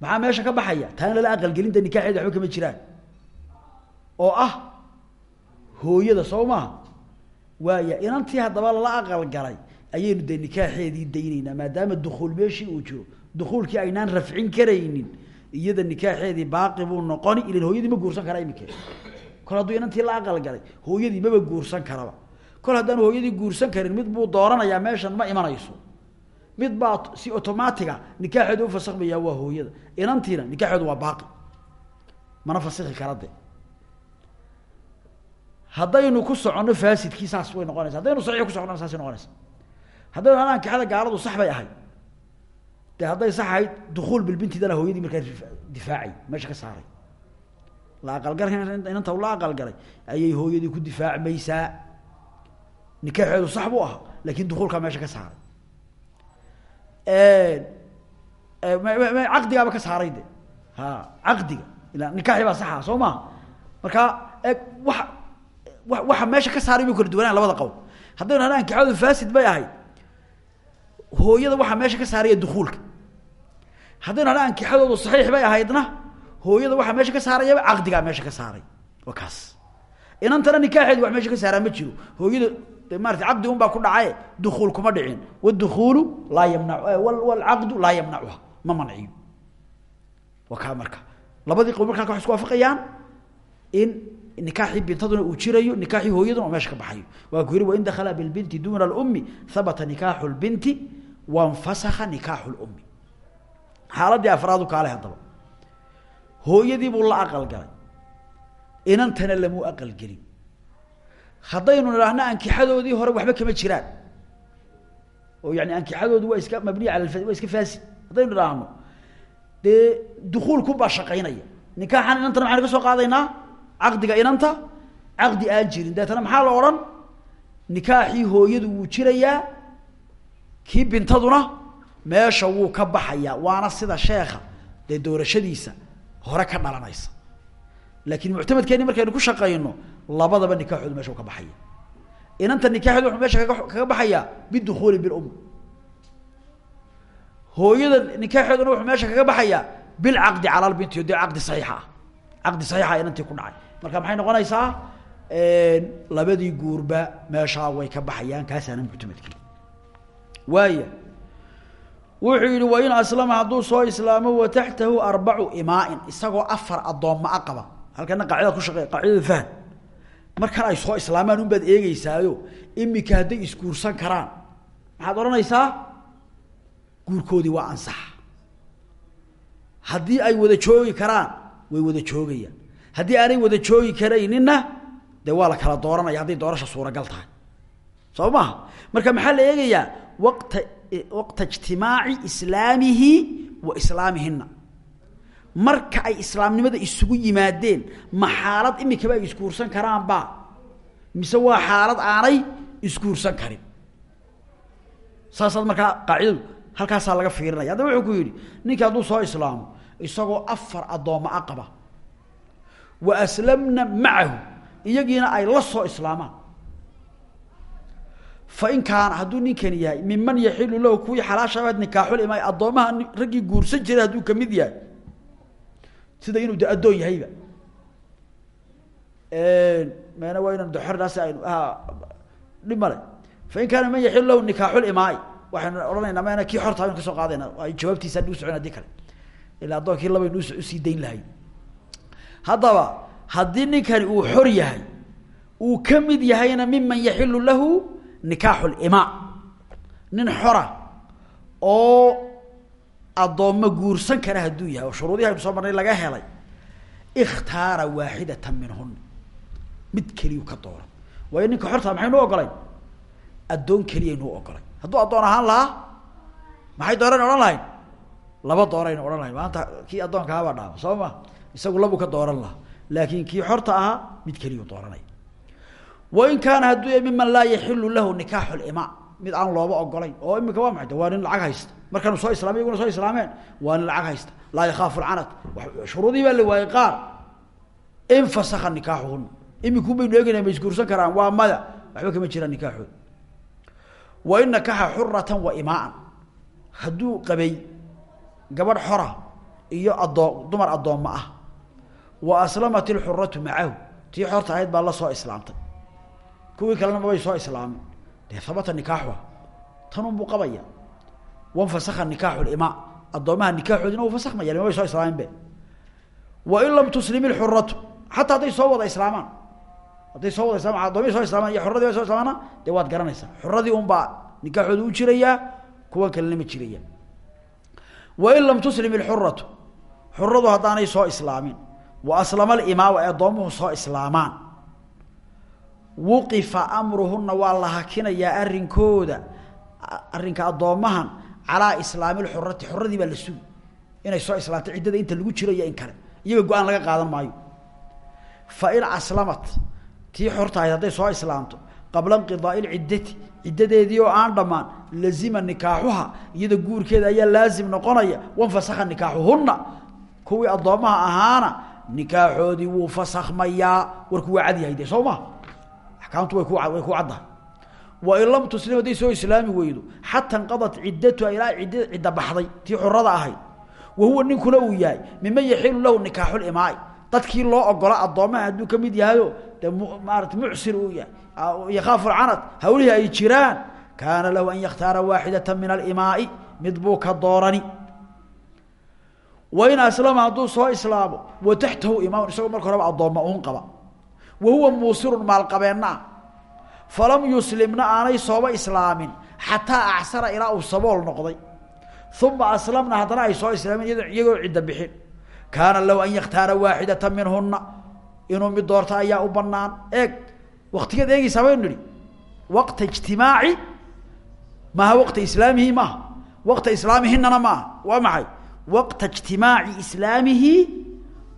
Maxaa meesha ka baxaya? Taana lala aqalgelinta nikaaxeeda waxba kama jiraan. Oo ah hooyada soo maha waaya inantii haddaba lala aqalgalay ayaynu dee nikaaxeedii dayneynaa maadaama dukuul meeshii uu jiro dukuulkii aynaan rafcin karaynin iyada nikaaxeedii baaqi buu noqoni ilan hooyadii ma guursan karaa imike kol hadduu inantii la aqalgalay hooyadii maba guursan karaba kol haddaan hooyadii guursan karin mid buu dooranayaa meeshan ma imanayso. Mid baa si automatiga nikaaxeedu ufasakmayaa waa hooyada. Inantiina nikaaxeedu waa baaqi. Mana fasiki kara de ku soconno faasidkii way noqonaysa haddaynu saxiix ku soconnona saasay noqonaysa haddaynu anaan kixada gaaladu sax bay ahayd. De hadday sax ahayd dukuul bilbintidana hooyadii markaa difaacay meesha ka saaray. La aqalgalka inanta la aqalgalay ayay hooyadii ku difaacmaysaa nikaaxeedu sax buu ahaa laakin dukuulkaa meesha ka saaray. Caqdigaaba ka saaray de. Ha caqdiga. Ila nikaaxi baa saxa soo maha marka wa waxa meesha ka saaray bu kala duwanaan labada qowl. Haddaynu hana ankixadu fasid bay ahayd. Hooyada waxaa meesha ka saaraya dukuulka haddaynu hana ankixadoodu saxiix bay ahaydna hooyada waxaa meesha ka saarayaba caqdigaa meesha ka saaray. Waa kaas. Inantana nikaaxeedu wax meesha ka saaraa ma jiro. Hooyada de maarata caqdi un baa ku dhacaye dukuul kuma dhicin. Wdukuulu laa yamna walcaqdu laa yamnacuha ma manciyo waa kaa marka. Labadii qowl markaa waxay isku waafaqayaan in nikaaxii bintaduna uu jirayo nikaaxii hooyaduna oo meesha ka baxayo. Waa ku yihi wain dakala bilbinti duna alummi habata nikaaxu lbinti wanfasakha nikaaxu lummi xaaladii afraadu kaale haddaba. Hooyadii buu la aqalgalay. Inantana lamuu aqalgelin haddaynu nidhaahno ankixadoodii hore waxba kama jiraan. oo yani ankixadoodu waa iska mabniya ala waa iska fasid haddaynu nidhaahno dee dukuulkunbaa shaqaynaya. Nikaaxan inantana maxaynu ka soo qaadaynaa? Caqdiga inanta? Caqdi aan jirin. Deetana maxaa la odhan? Nikaaxii hooyadu wuu jirayaa kii bintaduna meesha wuu ka baxayaa. Waana sida sheekha dee doorashadiisa hore ka dhalanaysa. Laakiin muctamadkeeni markaynu ku shaqayno labadaba nikaaxoodu meesha u ka baxaya. Inanta nikaaxeedu wuxuu meesha kaga kaga baxayaa bidukuuli bilum hooyada nikaaxeeduna wuxuu meesha kaga baxayaa bilcaqdi cala lbinti o dee caqdi saxiixa ah. Caqdi saxiixa ku dhacay. Marka maxay noqonaysaa? Labadii guurba meeshaa way ka baxayaan kaasaana muctamadkii waaya wuxuu yihi wain aslama hadduu soo islaamo wa taxtahu arbacu imaain isagoo afar addoomma a qaba halkana qaacidada ku shaqeey qaacidada fahm markan ay soo islaamaan un baad eegeysaayo imika hadday isguursan karaan. Maxaad odhanaysaa? Guurkoodii waa ansax. Haddii ay wada joogi karaan way wada joogayaan. Haddii aanay wada joogi karayninna dee waa la kala dooranaya. Hadday doorasha suuragal tahay. Soo maha marka maxaa la eegayaa? Waqta waqta ijtimaaci islaamihi wa islaamihina marka ay islaamnimada isugu yimaadeen ma xaalad imikaba ay isguursan karaanba? Mise waa xaalad aanay isguursan karin? Saasaad markaa qaacidadu halkaasaa laga fiirinaya. Haddaba wuxuu ku yidhi ninki hadduu soo islaamo isagoo afar addoomma a qaba. Wa aslamna macahu iyagiina ay la soo islaamaan. Fa in kaana hadduu ninkani yahay minman yaxilu lahu kuwii xalaashabaad nikaaxul imaay addoomaha raggii guursan jiray hadduu ka mid yahay sida inuu de addoon yahayba. Meena waa inanu de xordaas aynu dhib male fa in kaana man yaxilu lahu nikaaxul imaai waxaynu odhanaynaa mena kii xorta aynu ka soo qaadayna ay jawaabtiisa adhi usocon haddii kale. Ilaa addoonkii labaynu u sii dayn lahay. Haddaba haddii ninkani uu xor yahay uu ka yahayna miman yaxilu lahu nikaaxu limaa nin xora oo addoommo guursan kara hadduu yahay oo shuruudihi soo marnay laga helay. Ikhtaara waaxidatan minhuna mid keliyuu ka dooran. Waayo ninka xortaa maxaynu ogolayn addoon keliyaynu ogolay hadduu addoon ahaan lahaa maxay dooran odhan lahayn? Laba dooraynu odhan lahayn. Maanta kii addoonka ahabaa dhaama soo isagu labuu ka dooran lahaa. Laakin kii xorta ahaa mid keliyuu dooranay. Wain kaana hadduu yahay miman laa yaxilu lahu nikaaxu limaa mid aan looba ogolayn oo imika waa maxay? Waa nin lacag haysta markaanu soo islaamay iyaguna soo islaameen. Waa nin lacag haysta. Laa yakhaafu lcanad shuruudihii baa la waayey qaar. Infasaka nikaaxuhuna iminku baynu eegaynaa ma isguursan karaan. Waa maya waxba kama jiraan nikaaxooda wain nakaxa xuratan wa imaaan hadduu qabay gabadh xora iyo adoo dumar addoomma ah. Wa aslamat ilxuratu macahu. Tii xorta ahayd baa la soo islaamtay. Kuwii kalena mabay soo islaamin dee habata nikaaxuha tanunbuu qabaya wanfasakha nikaaxu limaa addoomaha nikaaxoodina uu fasakmaya mabay soo islaamin be wain lam tuslim ilxuratu xataa hadday soo wada islaamaan. Hadday soo wada islamaan addoomihii so islaamaan iyo xuradii bay so islaamaana dee waad garanaysaa. Xuradii unbaa nikaaxooda u jirayaa kuwan kalena ma jiraya wain lam tuslim ilxuratu xuradu haddaanay soo islaamin. Wa aslama alimaau ay addoomuhu soo islaamaan. Wuqifa amruhuna waa la hakinayaa arrinkooda arrinka addoommahan calaa islaami lxurati xuradii baa la sugi. Inay soo islaamtay ciddada inta lagu jiro iyo in kale. Iyaga go'aan laga qaadan maayo. Fa in aslamat tii xortahayd hadday soo islaamto qabla inqidaai lciddati ciddadeedii oo aan dhammaan lazima nikaaxuha iyada guurkeeda ayaa laazim noqonaya wanfasakha nikaaxuhuna kuwii addoommaha ahaana nikaaxoodii wuu fasakhmayaa warku waa cad yahay de soo ma axkaamtu way ku way ku caddahay wain lam tuslim hadday soo islaami weydo xata inqadat ciddatuha ilaa cidda cidda baxday tii xurada ahayd. Wa huwa ninkuna uu yahay miman yaxilu lahu nikaaxulimaai dadkii loo ogola addoomaha hadduu ka mid yahayo de maarata mucsir uu yahay. Yakaafu lcanad hawlihii ay jiraan. Kaana lahu an yakhtaara waaxidata min alimaai mid buu ka doorani. Wain aslama hadduu soo islaamo wa taxtahu imaam isagoo marka horeba addoomma uun qaba. Wa huwa muusirun maalqabeenna ah falam yuslimna aanay sooba islaamin. Xataa acsara ilaa uu sabool noqday. Uma aslamna haddana ay soo islaameen iyado iyagoo cidda bixin. Kaana lahu an yakhtaara waaxidata minhuna inuu mid doorto ayaa u banaan eeg waktigeed eegeysaa baynu nihi waqta ijtimaaci? Maaha waqta islaamihi maaha? Waqta islaamihinana maaha? Waa maxay? Waqta ijtimaaci islaamihi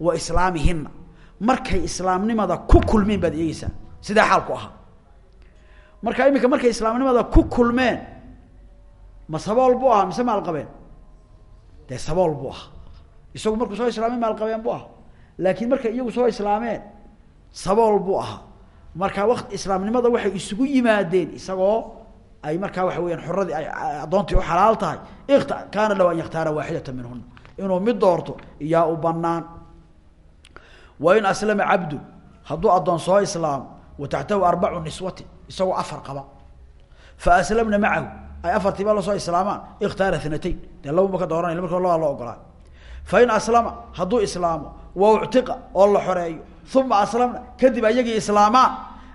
wa islaamihina markay islaamnimada ku kulmeen baad eegeysaa sidaa xaalku ahaa marka iminka markay islaamnimada ku kulmeen ma sabool buu ahaa mise maalqabeen dee sabool buu ahaa isagu markuu soo islaamay maalqabeen buu ahaa laakiin markay iyagu soo islaameen sabool buu ahaa marka waqt islaamnimada waxay isugu yimaadeen isagoo ay markaa waxa weyaan xuradii ay addoontii u xalaal tahay ikta kaana lahu an yakhtaara waaxidata minhuna inuu mid doorto iyaa u banaan wain aslama cabdu hadduu addoon soo islaamo wa taxtahu arbacu niswati isagoo afar qaba. Fa aslamna macahu. Ay afartiiba la soo islaamaan. Ikhtaara inatayn dee labuba ka dooranay marka labaa loo ogolaa fain aslama hadduu islaamo wa uctiqa oo la xoreeyo. Uma aslamna kadib ayagii islaamaan.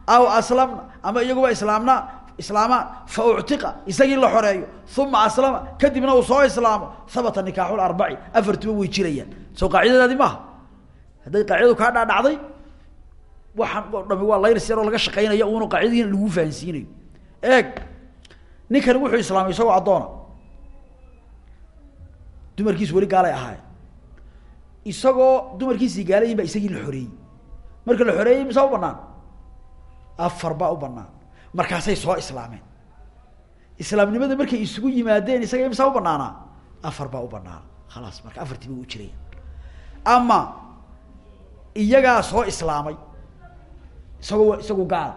Aw aslamna ama iyaguba islaamnaa islaamaan. Fa uctiqa isagii la xoreeyo. Uma aslama kadibna uu soo islaamo. Habata nikaaxu larbaci afartiba way jirayaan. Soo qaacidadaadi maaha? Hadday qaacidadu kaa dhaadhacday waxaan o dhami waa layrs yaroo laga shaqaynaya uunu qaacidadiina lagu fahansiinayo eeg ninkani wuxuu islaamay isagoo addoona. Dumarkiisu weli gaalay ahaayeen. Isagoo dumarkiisii gaalayihin baa isagii la xoreeyey. Marka la xoreeyey misaa u banaan afar baa u banaan markaasay soo islaameen. Islaamnimada markay isugu yimaadeen isaga misaa u afar baa u banaana khalaas marka afartiiba u jiraya ama iyagaa soo islaamay isagoo isagoo gaala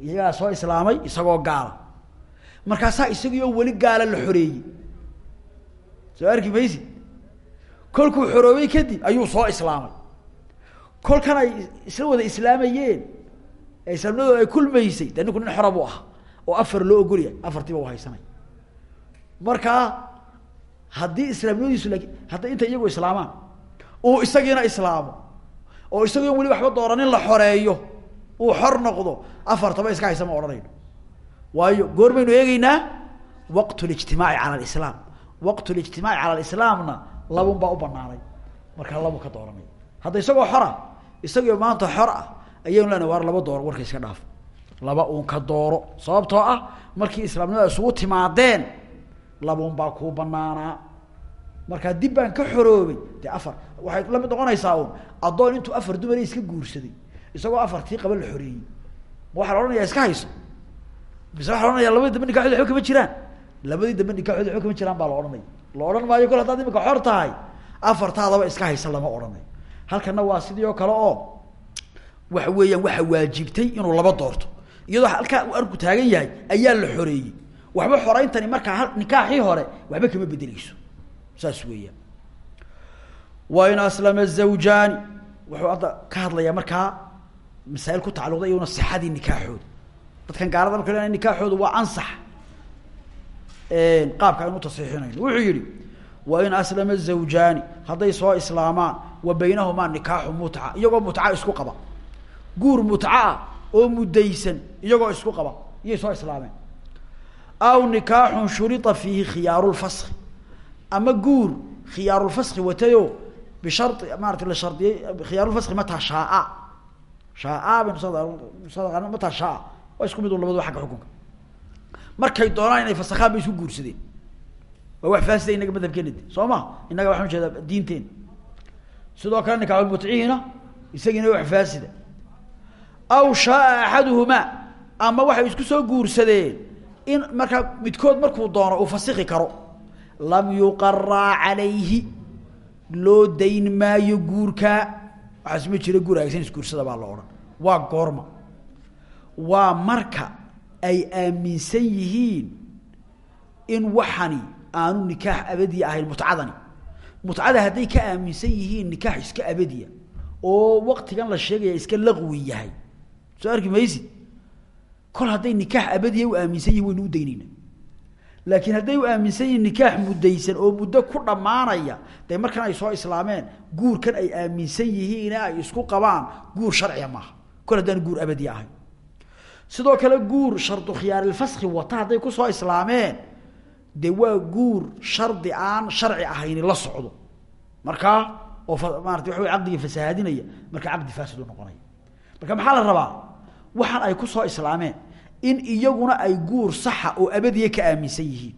iyagaa soo islaamay isagoo gaala markaasaa isagii oo weli gaala la xoreeyey. Soo arki maysi kolkuu xoroobay kadib ayuu soo islaamay. Kolkan ay isla wada islaamayeen ee islaamnimadu ay kulmaysay dee ninku nin xora ahaa oo afar loo ogolyahay afartiiba u haysanay. Markaa haddii islaamnimadiisu laakiin hadda intay iyagu islaamaan uu isagiina islaamo oo isagoon weli waxba dooranin la xoreeyo uu xor noqdo afartaba iska haysa ma odhanayno waayo goor baynu eegeynaa waqt lijtimaaci cala alislaam. Waqt lijtimaaci cala alislaamna labun baa u banaanay markaa labu ka dooranay. Hadda isagoo xora isagoo maanta xor ah ayaynu lena waar laba dooro warka iska dhaaf. Laba uun ka dooro sababtoo ah markii islaamnimada isugu timaadeen labaun baa kuu banaanaa markaa dib baan ka xoroobay dee afar waxay la mid noqonaysaa un addoon intuu afar dumare iska guursaday isagoo afartii qaba la xoreeyey ma waxaa la odhanaya iska hayso. Mise waxa la ohanaya labadii dambe nikaxood waxba kama jiraan. Labadii dambe nikaxood waxba kama jiraan baa la odhanaya. La odhan maayo kol haddaad imika xor tahay afartaadaba iska haysa lama odhanayo halkana waa sidii oo kale oo waxa weeyaan waxa waajibtay inuu laba doorto. Iyadoo halkaa uu arku taagan yahay ayaa la xoreeyey. Waxba xoreyntani markaa nikaaxii hore waxba kama bedeleyso saas weeyaan. Wa in aslama zawjaani. Wuxuu hadda ka hadlayaa markaa masaa'il ku tacalluqda iyaguna sixadii nikaaxooda dadkan gaalada marka lena nikaaxoodu waa ansax. Qaabka aynu tasiixinayno wuxuu yihi wa in aslama zawjaani. Hadday soo islaamaan wa baynahumaa nikaaxu mutca iyagoo mutca isku qaba. Guur mutca ah oo muddaysan iyagoo isku qaba iyay soo islaameen. Aw nikaaxun shurita fiihi khiyaaru lfaski ama guur khiyaarulfaski watayo bishari maarata la shardiyey khiyaarulfaski mataa shaa waa isku mid un labadua agga xukunka. Markay doonaan inay fasakhaan bay isu guursadeen. Waa wax faasida inaga madhabkeena soo ma? Innaga waxaan u jeedaa diinteena sidoo kale nikaaxulmutcihiina isagiina wax faasida. Aw shaaa axaduhumaa ama waxay isku soo guursadeen in markaa midkood markuu doono uu fasiki karo. Lam yuqaraa calayhi loo dayn maayo guurkaa. Waxaas ma jira guur aagsan isguursada baa la odhan waa goorma. Waa marka ay aaminsan yihiin in waxani aanu nikaax abadiya ahayn mutcadani. Mutcada hadday ka aaminsan yihiin nikaax iska abadiya oo waktigan la sheegaya iska laqwi yahay. Soo arki maysid? Kol hadday nikaax abadiya u aaminsan yihiin waynu u daynayna. Laakiin hadday u aaminsan yihiin nikaax muddaysan oo muddo ku dhammaanaya dee markan ay soo islaameen guurkan ay aaminsan yihiine ay isku qabaan guur sharciga maaha kol haddaan guur abadiya ahayn sidoo kale guur shardu khiyaarilfaski wata hadday ku soo islaameen dee waa guur shardi aan sharci ahayni la socdo. Markaa oo maarata waxa wey caqdigii fasahaadinaya marka caqdi faasid u noqonaya. Marka maxaa la rabaa? Waxaan ay ku soo islaameen in iyaguna ay guur saxa oo abadiya ka aaminsan yihiin.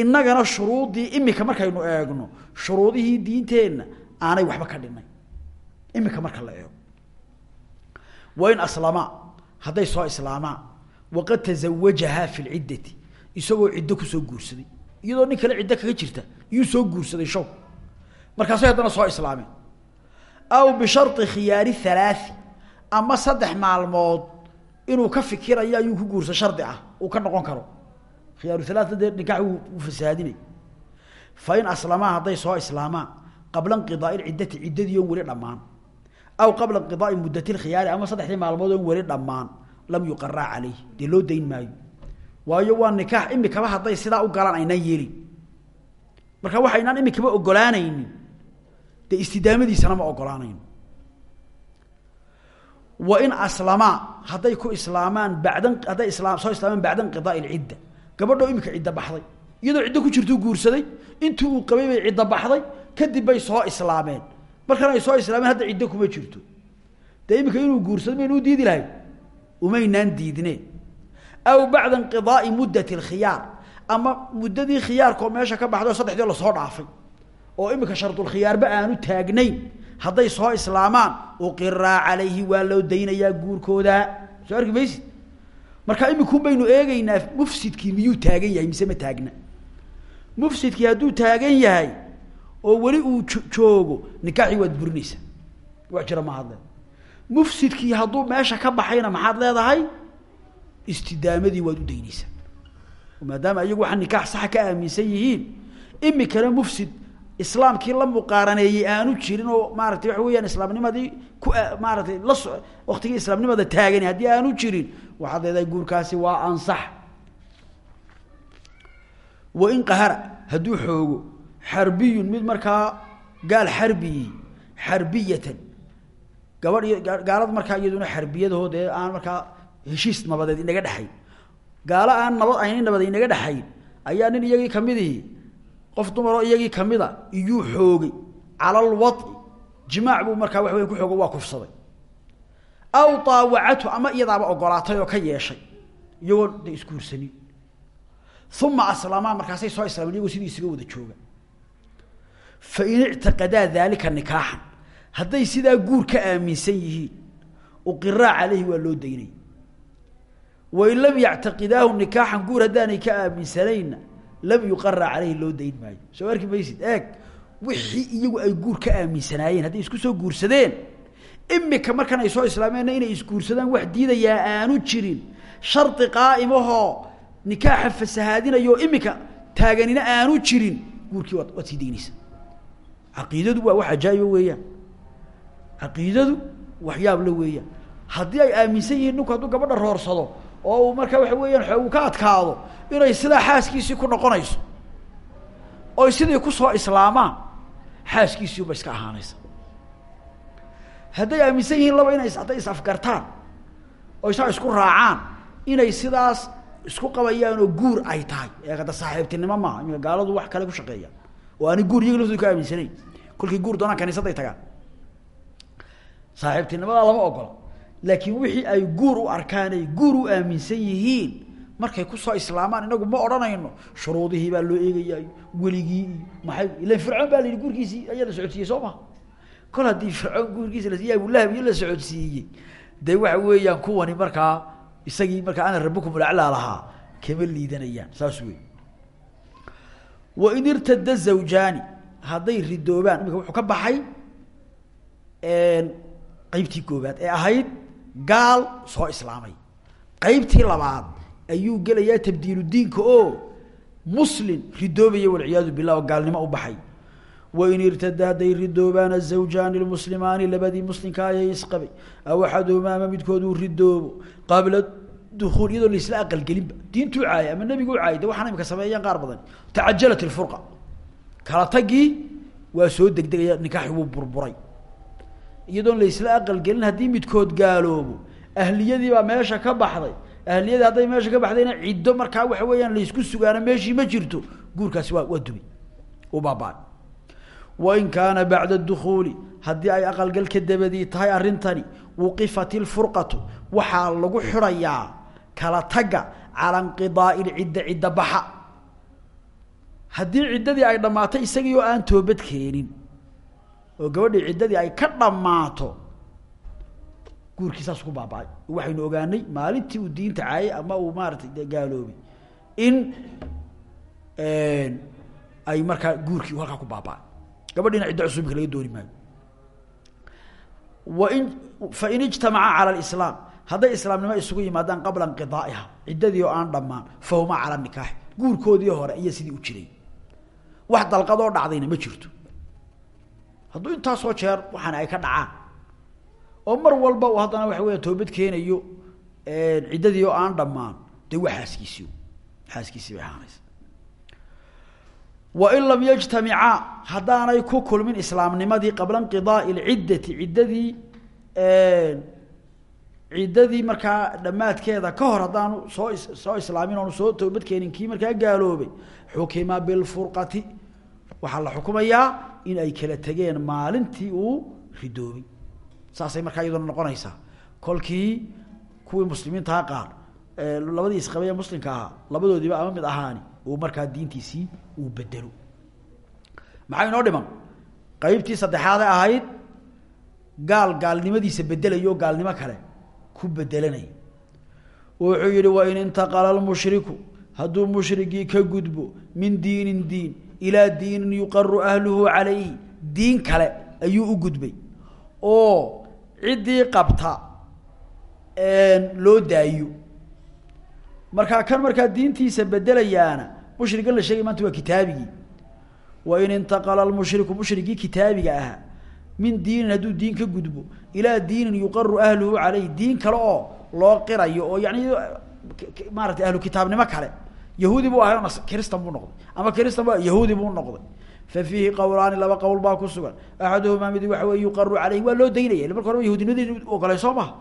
Innagana shuruuddii imika markaynu eegno shuruudihii diinteenna aanay waxba ka dhinay imika marka la eego wa in aslamaa hadday soo islaamaan waqad tazawajahaa fi lciddati isagoo ciddo ku soo guursaday. Iyadoo nin kale ciddo kaga jirta iyuu soo guursaday show. Markaasay haddana soo islaameen. Aw bishari khiyaari halaai ama saddex maalmood inuu ka fikirayo ayuu ku guursa shardi ah uu ka noqon karo. Khiyaaru halaata dee nikaax uu fasahaadinay fa in aslamaa hadday soo islaamaan qabla inqidaai ciddati ciddadii oon weli dhammaan aw qabla inqidaai muddati lkhiyaari ama saddexdii maalmood oon weli dhammaan lam yuqaraa caleyh dee loo dayn maayo. Waayo waa nikaax imikaba hadday sidaa u galaan aynaan yeelin. Marka waxaynaan imikaba ogolaanaynin dee istidaamadiisana ma ogolaanayno wa in aslamaa hadday ku islaamaan bacda hadday islaam soo islaamaan bacda inqidaai lcidda gabadhoo imika cidda baxday iyadoo ciddo ku jirtuu guursaday intii uu qabay bay cidda baxday kadib bay soo islaameen markan ay soo islaameen hadda ciddo kuma jirto. Dee imika inuu guursado maynuu diidi lahay umaynaan diidneen aw bacda inqidaai muddati alkhiyaar. Ama muddadii khiyaarkoo meesha ka baxday oo saddexdii la soo dhaafay. Oo imika shardulkhiyaarba aanu taagnayn. Hadday soo islaamaan uqiraa calayhi waa loo daynayaa guurkooda. Soo arki maysid? Marka imikun baynu eegeynaa mufsidkii miyuu taagan yahay mise ma taagna? Mufsidkii hadduu taagan yahay oo weli uu joogo nikaaxii waad burinaysaa. Wax jira ma hadle. Mufsidkii hadduu meesha ka baxayna maxaad leedahay? Istidaamadii waad u daynaysaa. Maadaama iyagu waxaa nikaax saxa ka aaminsan yihiin imikana mufsid islaamkii la muqaaraneeyey aanu jirin oo maaratay waxa weeyaan islaamnimadii ku maaratay la so waktigii islaamnimada taagani haddii aanu jirin waxaad leedahay guurkaasi waa ansax wain qahara hadduu xoogo xarbiyun mid markaa gaal xarbiyi xarbiyatan gabadh iyo gaalada markaa iyaduna xarbiyadahood ee aan markaa heshiis nabadeed inaga dhexayn gaalo aan nabad ayni nabad inaga dhexayn ayaa nin iyagii kamidihii qof dumaroo iyagii kamida iyuu xoogay. Cala alwai jimaac buu markaa wax weya ku xoogo waa kufsaday. Aw taawacatu ama iyadaaba ogolaatay oo ka yeeshay. Iyagoo de isguursanin. Uma markaasay soo islaamen iyagoo sidii isaga wada jooga fain ictiqadaa daalika nikaaxan hadday sidaa guur ka aaminsan yihiin uqiraa caleyhi waa loo daynay wain lam yactaqidaahu nikaaxan guur haddaanay ka aaminsanayna lam yuqara caleyhi loo dayn maayo soo arki maysid eeg wixii iyagu ay guur ka aaminsanaayeen hadday isku soo guursadeen imika markan ay soo islaameenna inay isguursadaan wax diidayaa aanu jirin shardi qaa'imahoo nikaaxa fasahaadinayo imika taaganina aanu jirin guurkii waad waad sii daynaysa caqiidadu waa wax ajaa'iba weeyaan. Caqiidadu waxyaab la weeyaan. Haddii ay aaminsan yihiin ninku hadduu gabadha roorsado oo uu markaa waxa weeyaan uu ka adkaado inay sidaa xaaskiisii ku noqonayso oy sidii ku soo islaamaan xaaskiisii uba iska ahaanaysa hadday aaminsan yihiin laba inay hadday is afgartaan oo isaa isku raacaan inay sidaas isku qabayaan oo guur ay tahay. Ee hadda saaxiibtinimo maaha imika gaaladu wax kale ku shaqeeyaan oo aani guur iyaga laftooda ka aaminsanayn kolkii guur doonaan kaniisadday tagaan saaxiibtinimadaa lama ogola laakiin wixii ay guur u arkaan ay guur u aaminsan yihiin markay ku soo islaamaan inagu ma odhanayno shuruudihii baa loo eegayaa weligii iyo maxay ilan fircoon baa la yihi guurkiisii ayaa la socodsiiyey soo maha kol haddii fircoon guurkiisa la siiyey abulahab iyo la socodsiiyey dee waxa weeyaan kuwani markaa isagii markaa ana rabukum alaclaa lahaa kama liidanayaan saas wey wain irtada zawjaani hadday ridoobaan imika wuxuu ka baxay qeybtii koobaad ee ahayd gaal soo islaamay. Qeybtii labaad ayuu gelayaa tabdiilu diinka oo muslim ridoobaya walciyaadu billah oo gaalnimo u baxay. Wain irtada hadday ridoobaan azawjaani lmuslimaani labadii muslimka ayay isqabay aw axaduhumaa ama ridoobo qabla dukuul iyadoo laisla aqalgelinba diintuu caayay ama nebigu u caayay de waxaan imika sameeyaan qaar badan. Tacajalat ilfurqa kala tagii waa soo degdegaya nikaaxi wuu burburay. Iyadoon laisla aqalgelin haddii midkood gaaloobo ahliyadii baa meesha ka baxday. Ahliyadii hadday meesha ka baxdayna ciddo markaa waxa weeyaan laysku sugaana meeshii ma jirto guurkaasi waa waa dumay u baabaa wain kaana bacda dukuuli haddii ay aqalgalka dabadii tahay arrintani wuqifat ilfurqatu waxaa lagu xidhayaa kala tagga cala inqidaai lcidda cidda baxa. Haddii ciddadii ay dhammaatay isagii oo aan toobad keenin oo gabadhii ciddadii ay ka dhammaato guurkii saas ku baaba-ay. Waxaynu ogaanay maalintii uu diinta caayay ama uu maaratay gaaloobay in ay markaa guurkii halkaa ku baaba-ay. Gabadhiina ciddo cusubinka laga dooni maayo. Wain fain ijtamaca cala lislaam hadday islaamnimo isugu yimaadaan qabla inqidaaiha ciddadii oo aan dhammaan fahumaa cala nikaaxi guurkoodii hore iyo sidii u jiray. Wax dalqadoo dhacdayna ma jirto. Hadduu intaasoo jeer waxaana ay ka dhacaan. Oo mar walba uu haddana waxa weya toobad keenayo ciddadii oo aan dhammaan dee waa xaaskiisii xaaskiisii bay ahaanaysa. Wain lam yajtamicaa haddaanay ku kulmin islaamnimadii qabla inqidaai lciddati ciddadii ciddadii markaa dhammaadkeeda ka hor haddaanu soo soo islaamin soo toobad keenin kii markaa gaaloobay xukima bilfurqati waxaa la xukumayaa in ay kala tegeen maalintii uu ridoobay saasay markaa iyaduna noqonaysaa. Kolkii kuwii muslimiintaha qaar labadii isqabay muslimka ahaa labadoodiiba ama mid ahaani uu markaa diintiisii uu bedelo. Maxaa inoo dhiman? Qeybtii saddexaade ahayd gaal gaalnimadiisa bedelayo gaalnimo kale ku bedelanaya wuxuu yihi wain intaqala lmushriku hadduu mushrigii ka gudbo min diinin diin ilaa diinin yuqaru ahluhu calayhi. Diin kale ayuu u gudbay. Oo ciddii qabta loo daayo. Markaa kan markaa diintiisa bedelayaana mushrigan la sheegay maanta waa kitaabigii. Wain intaqala lmushriku mushrigii kitaabiga ahaa min diinin hadduu diin ka gudbo ilaa diinin yuqaru ahluhu caleyh diin kale oo loo qirayo oo yani maaratay ahlu kitaabnimo kale. Yahuudi buu ahay kristan buu noqday. Ama kristan bu yahuudi buu noqday. Fa fiihi qowlaani laba qowl baa ku sugan. Axaduhumaa mid waxa wey yuqaru caleyhi waa loo daynaya marka horeba yahuudinimadii ogolay soo maha.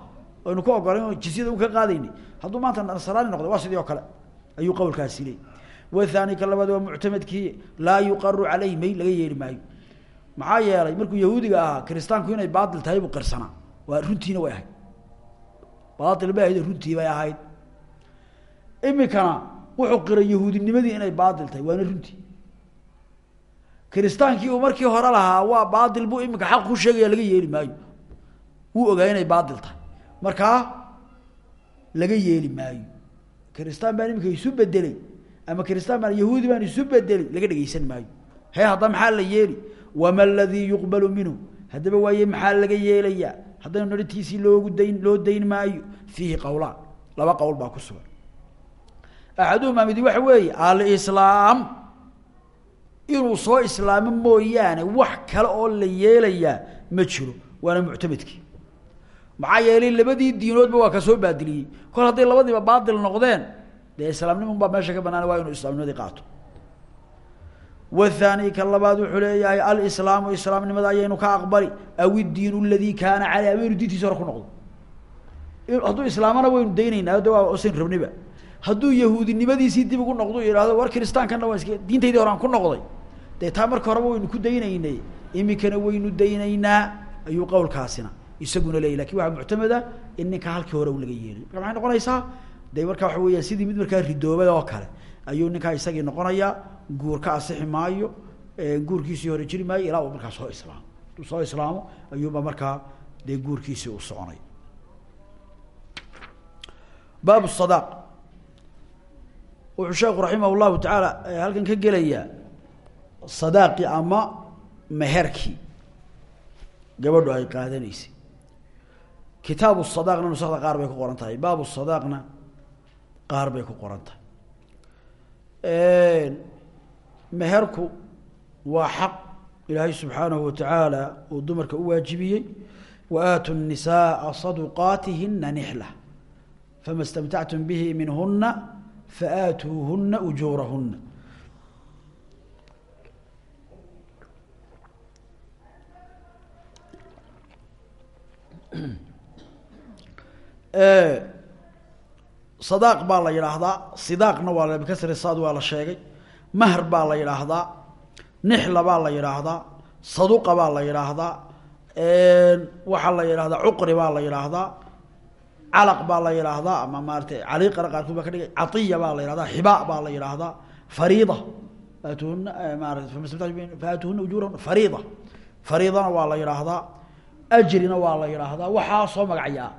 Aynu ku ogolayn jisyada un ka qaadaynay hadduu maanta nasraani noqday waa sidii oo kale. Ayuu qowlkaasi leey wathani ka labaad waa muctamadkii laa yuqaru may laga yeeli maayo maxaa yeelay markuu yahuudiga ahaa kiristaanku inay baatil tahay buu qirsanaa waa runtiina way ahayd. Baatil bay ahayd runtii bay ahayd. Imikana wuxuu qiray yahuudinimadii inay baatil tahay waana runtii kiristaankii uu markii hore lahaa waa baatil buu imika xaq ku sheegaya laga yeeli maayo. Wuu ogaa inay baatil tahay. Markaa laga yeeli maayo. Kiristaan baan imika isu bedelay ama kiristaan baan yahuudi baan isu bedelay laga dhegeysan maayo. He hadda maxaa la yeeli wama aladii yuqbalu minhu? Haddaba waaye maxaa laga yeelayaa? Haddaynu naritiisii loogu dayn loo dayn maayo. Fiihi qowlaan laba qowl baa ku sugan. Axaduhumaa midi waxa weeye alislaam. Inuu soo islaamo mooyaane wax kale oo la yeelayaa ma jiro. Waana muctamadkii maxaa yeelay labadii diinoodba waa ka soo baadiliyey. Kol hadday labadiiba baatil noqdeen dee islaamnimun baa meesha ka banaan waa inuu islaamnimadii qaato wathani ka labaad wuxuu leeyahay alislaamu islaamnimada ayaynu ka aqbali aw iddiin ladii kaana caley ama inu diintiisi hore ku noqdo hadduu islaamana waynu daynaynaa de waa san rabniba hadduu yahuudinimadiisii dib ugu noqdo ihahdo war kiristaankana waa iska diintaydii hore aan ku noqday dee taa marka horeba waynu ku daynaynay imikana waynu daynaynaa ayuu qowlkaasina isaguna leeyay laakiin waxaa muctamada in ninka halkii hore u laga yeelay marka maxay noqonaysaa de marka waxa weya sidii mid markaa ridoobay oo kale ayuu ninkaa isagii noqonayaa guur ka asixi maayo guurkiisii hore jiri maayo ilaa markaa soo islaamo. Hadduu soo islaamo ayuuba markaa dee guurkiisii uu soconay. Baab sadaq wuxuu sheekhu raximah llahu tacaala halkan ka gelayaa sadaaqi ama meherkii. Gabadhu ay qaadanaysay kitaabu sadaqna nusakda qaar bay ku qoran tahay. Baabu sadaqna qaar bay ku qoran tahay meherku waa xaq ilaahay subxaanahu watacaala uu dumarka u waajibiyey. Waaatu nisaaa saduqaatihina nixla. Fama stamtactum bihi minhuna faatuuhuna ujuurahuna sadaaq baa la yidhaahdaa sidaaqna waa kasri saad waa la sheegay mahr baa la yidhaahdaa nixla baa la yidhaahdaa saduqa baa la yidhaahdaa waxaa la yidhahdaa cuqri baa la yidhaahdaa calaq baa la yidhaahdaa ama maaratay caliiqana qaarkood ka dhigay caiya baa la yidhahdaa xibaa baa la yidhaahdaa fariida faatuhuna maarata faatuhuna ujuurahuna fariida fariidana waa la yidhaahdaa ajrina waa la yidhaahdaa waxaa soo magacyaa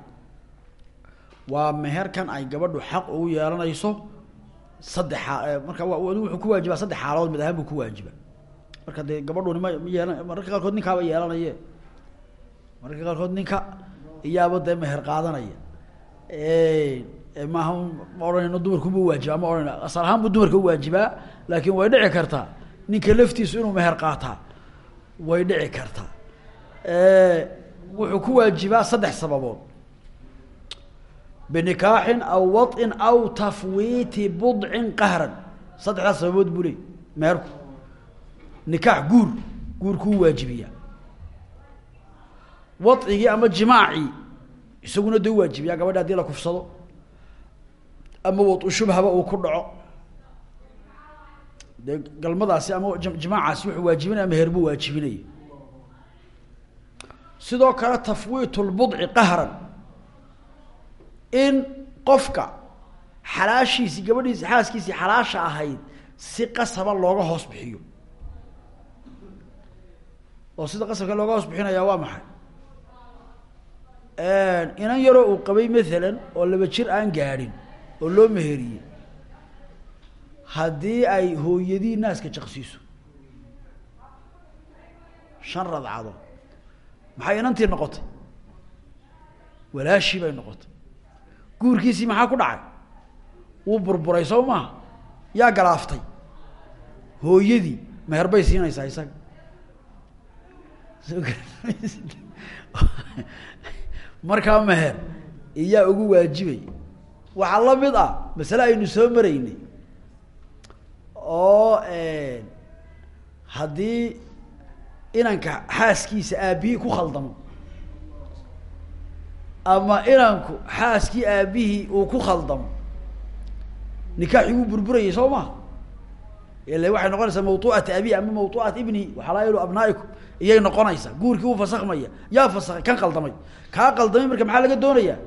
waa meherkan ay gabadhu xaq ugu yeelanayso saddex marka wuxuu ku waajibaa saddex xaaladood mid ahaan buu ku waajiba. Marka dee gabadhuni ma ma yeelan mararka qaarkood ninkaaba yeelanaye. Mararka qaarkood ninka iyaaba dee meher qaadanaya. Maaha ma odhanayno dumarku ma waajibaa ma odhanayno asal ahaan buu dumarka uwaajibaa laakiin way dhici kartaa. Ninka laftiisu inuu meher qaataa way dhici kartaa. Wuxuu ku waajibaa saddex sababood binikaaxin aw waطin aw tafwiiti budcin qahran saddexdaas sababood buu leey meherku nikaax guur guurkuu waajibiyaa wadcigii ama jimaacii isaguna dee waajibiyaa gabadha haddii la kufsado ama wadu shubhaba uu ku dhaco dee galmadaasi ama jimaacaasi wuxuu waajibinaya meher buu waajibinaya sidoo kale tafwiit lbudci qahran in qofka xalaashiisii gabadhiisi xaaskiisii xalaasha ahayd si qasaba looga hoos bixiyo. Oo sida qasabka looga hoos bixinaya waa maxay? Inan yaroo uu qabay maalan oo laba jir aan gaadhin oo loo meheriyey haddii ay hooyadii naaska jaqsiiso shan radcado maxay inantii noqotay? Walaashii bay noqotay guurkiisii maxaa ku dhacay? Wuu burburay soo maha yaa galaaftay hooyadii meher bay siinaysaa isaga. Markaa meher iyaa ugu waajibay. Waxaa la mid ah masale aynu soo maraynay oo haddii inanka xaaskiisa aabihii ku khaldamo ama inanku xaaskii aabihii uu ku khaldamo nikaaxii wuu burburayay soo ma? Ile waxay noqonaysaa mawtuucat abi ama mawtuucat ibni waxalaayalu abnaa'ikum. Iyay noqonaysaa. Guurkii wuu fasakmaya yaa fasakay kan qaldamay kaa qaldamay marka maxaa laga doonayaa?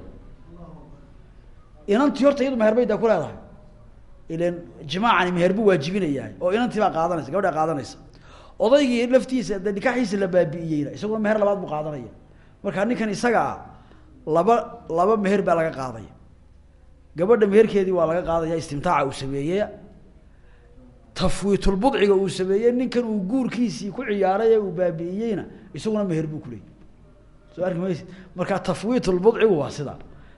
Inantii horta iyadu ku leedahay. Ilan jimaacani meher buu oo inantii baa qaadanaysa gabadhaa qaadanaysa. Odaygii laftiisa de la baabi'iyeyna isaguna meher labaad buu qaadanaya. Marka ninkan isaga ah laba laba meher baa laga qaadaya. Gabadha meherkeedii waa laga qaadaya istimtaaca uu sameeyey. Tafwiitulbudciga uu sameeyey ninkan uu guurkiisii ku ciyaaray uu baabi'iyeyna isaguna meher buu kuleeyay soo arki maysi marka waa sida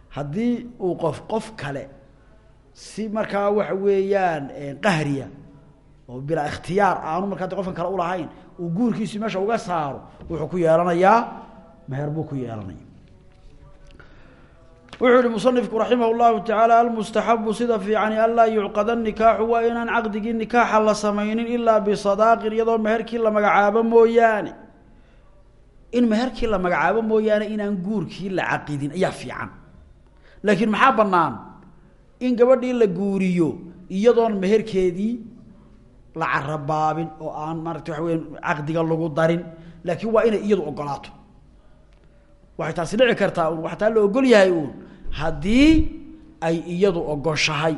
haddii uu qof qof kale si markaa waxa weeyaan qahriya oo bilaa ikhtiyaar aanu markaa de qofkan kale ulahayn uu guurkiisii meesha uga saaro wuxuu ku yeelanayaa meher buu ku yeelanaya wuxuu yihi musanifku raximah llahu tacaala almustaxabu sida fiicani anlaa yucqada nikaaxu waa inaan caqdigii nikaaxa la samaynin ilaa bisadaaqin iyadoo meherkii la magacaabo mooyaane. In meherkii la magacaabo mooyaane inaan guurkii la caqidin ayaa fiican. Laakiin maxaa banaan in gabadhii la guuriyo iyadoon meherkeedii la carabaabin oo aan maarata waxa weya caqdiga lagu darin laakiin waa inay iyadu ogolaato. Waxay taasi dhici kartaa un waxtaa la ogol yahay uun haddii ay iyadu ogoshahay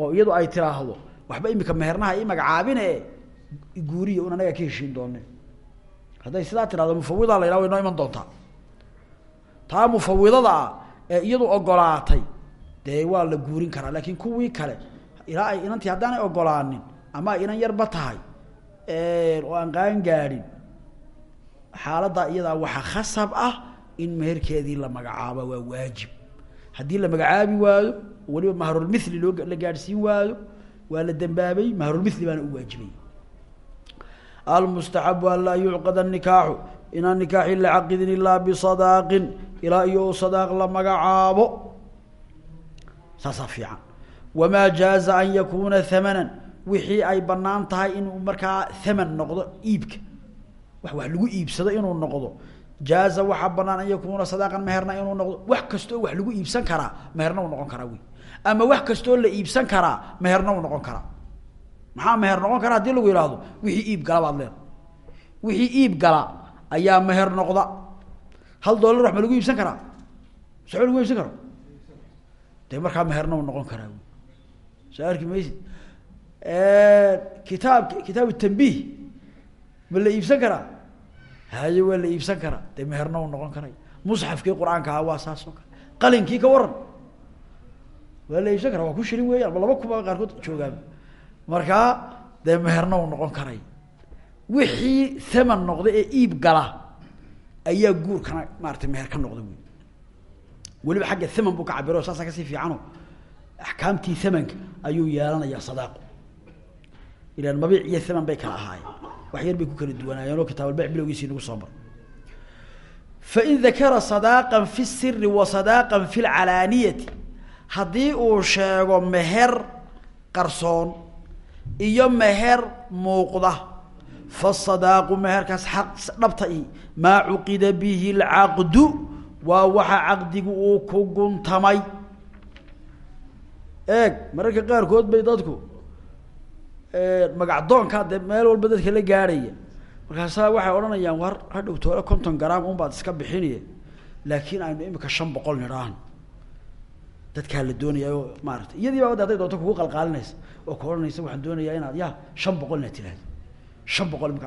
oo iyadu ay tiraahdo waxba imika mehernaha ii magacaabine guuriya un anagaa ka heshiin doone hadday sidaa tirahdo mufawidaa la yhaha way iman doontaa. Taa mufawidada ah ee iyadu ogolaatay dee waa la guurin karaa laakiin kuwii kale ilaa ay inantii haddaanay ogolaanin ama inan yarba tahay oo aan qaan gaadhin xaaladdaa iyadaa waxaa khasab ah in meherkeedii la magacaabo waa waajib haddii la magacaabi waayo weliba mahrulmithli loo la gaadhsiin waayo waa la dembaabay mahrulmithli baana u waajibay. Almustaxabu an laa yucqada nikaaxu inaan nikaaxi la caqidin ilaa bisadaaqin ilaa iyo sadaaq la magacaabo. Saasaa fiican. Wamaa jaaza an yakuuna hamanan wixii ay bannaan tahay inuu markaa haman noqdo iibka. Wax wax lagu iibsado inuu noqdo jaaza waxaa banaan an yakuuna sadaaqan meherna inuu noqdo. Wax kastoo wax lagu iibsan karaa meherna uu noqon karaa wey. Ama wax kastoo la iibsan karaa meherna uu noqon karaa. Maxaa meher noqon karaa? Hadii lagu yihahdo wixii iib gala baad leeda wixii iib gala ayaa meher noqda. Hal dollar wax ma lagu iibsan karaa? Soo lagu iibsan karo? Dee markaa meherna uu noqon karaa soo arki kitaab kitaab tanbiih ma la iibsan karaa haye waa la iibsan karaa. Dee meherna uu noqon karay. Musxafkii qur'aanka ah waa saas oo kale. Qalinkii ka waran. Waa la iibsan karaa. Waa ku shirin weeyaan. Ma laba kuba qaarkood joogaan. Markaa dee meherna uu noqon karay. Wixii thaman noqda ee iib gala ayaa guurkana maarata meher ka noqda wey weliba xagga thaman buu ka cabiro saasaa ka sii fiicano axkaamtii thamanka ayuu yeelanayaa sadaaqu ilaan mabiic iyo thaman bay kala ahaayeen wax yar bay ku kala duwanaayeen oo kitaabalbec bilowgiisii nagu soo mar. Fain dakara sadaaqan fi siri wa sadaaqan fi lcalaaniyati haddii uu sheego meher qarsoon iyo meher muuqda fasadaaqu meherkaas xaq dhabta i maa cuqida bihi lcaqdu waa waxa caqdigu uu ku guntamay. Eeg mararka qaarkood bay dadku magacdoonkaa dee meel walba dadka la gaadhaya markaasaa waxay odhanayaan war hadhow toole konton gram un baad iska bixiniye laakiin aynu imika shan boqol dadkaa la doonaya oo maarata iyadii baa hadday doonto kugu qalqaalinaysa. Oo ku waxaan doonayaa inaad ya shan boqol inaad tiraahdo shan boqol imika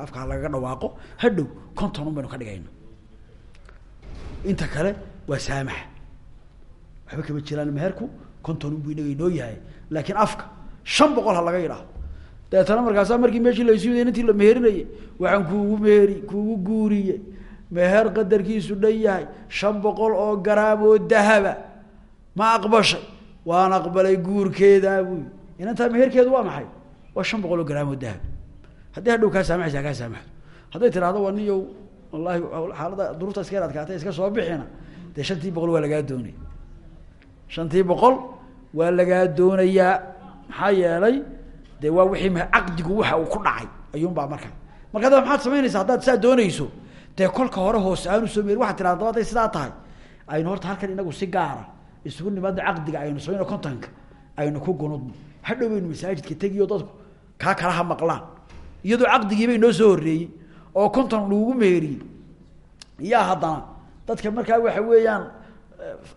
dhawaaqo. Hadhow konton un baynu ka dhigayna inta kale waa saamaxa waxba kama jiraan meherku. Konton un buu inaga inoo yahay. Laakiin afka shan boqol ha laga yidhaaho deetana markaasaa markii meeshii laysu yday intii la meherinayay waxaan kuugu meheri kuugu guuriye. Meher qadarkiisu dhan yahay shan boqol oo garaam oo dahaba. Ma aqbashay? Waan aqbalay guurkeedaa buy inantaa meherkeedu waa maxay? Waa shan boqol oo garaam oo dahab. Haddii hadhow kaa saamaxaysa kaa saamaxdo. Hadday tirahdo waa niyow wallahi xaalada duruurta iska adkaatay iska soo bixina. Dee shantii boqol waa lagaa doonaya shantii boqol waa lagaa doonayaa. Maxaa yeelay dee waa wixii caqdigu waxa uu ku dhacay. Ayuunbaa markaa marka adaba maxaad samaynaysaa haddaad saa doonayso dee kolka hore hoose aanu soo meerin waxad tirahda daba haday sidaa tahay. Aynu horta halkan inagu si gaara isugu nimaadna caqdiga aynu samayno kontonka aynu ku gunudno. Hadhow baynu masaajidka tegiyo dadku kaa kala ha maqlaan. Iyadoo caqdigiibay noo soo horreeyey oo konton lagugu meheriyey iyaa haddana dadka markaa waxa weeyaan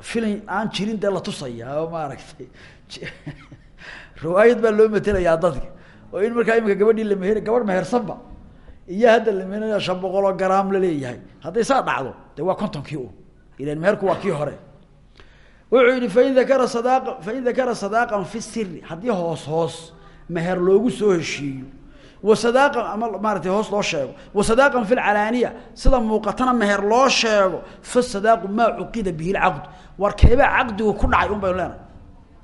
filin aan jirin dee la tusaya oo maaragtay riwaayad baa loo matelayaa dadka oo in markaa imika gabadhii la meher gabadh mehersanba iyo hadda la meheraya shan boqol oo garaam la leeyahay hadday saa dhacdo dee waa kontonkii u. Ilan meherku waa kii hore. Wuxuu yihi fain dakara sadaa fain dakara sadaaqan fi siri haddii hoos hoos meher loogu soo heshiiyo. Wa ama maaratay hoos loo sheego. Wa fi lcalaaniya sida muuqatana meher loo sheego fa sadaaqu maa cuqida bihi lcaqd war caqdigu ku dhacay un baynu leenahay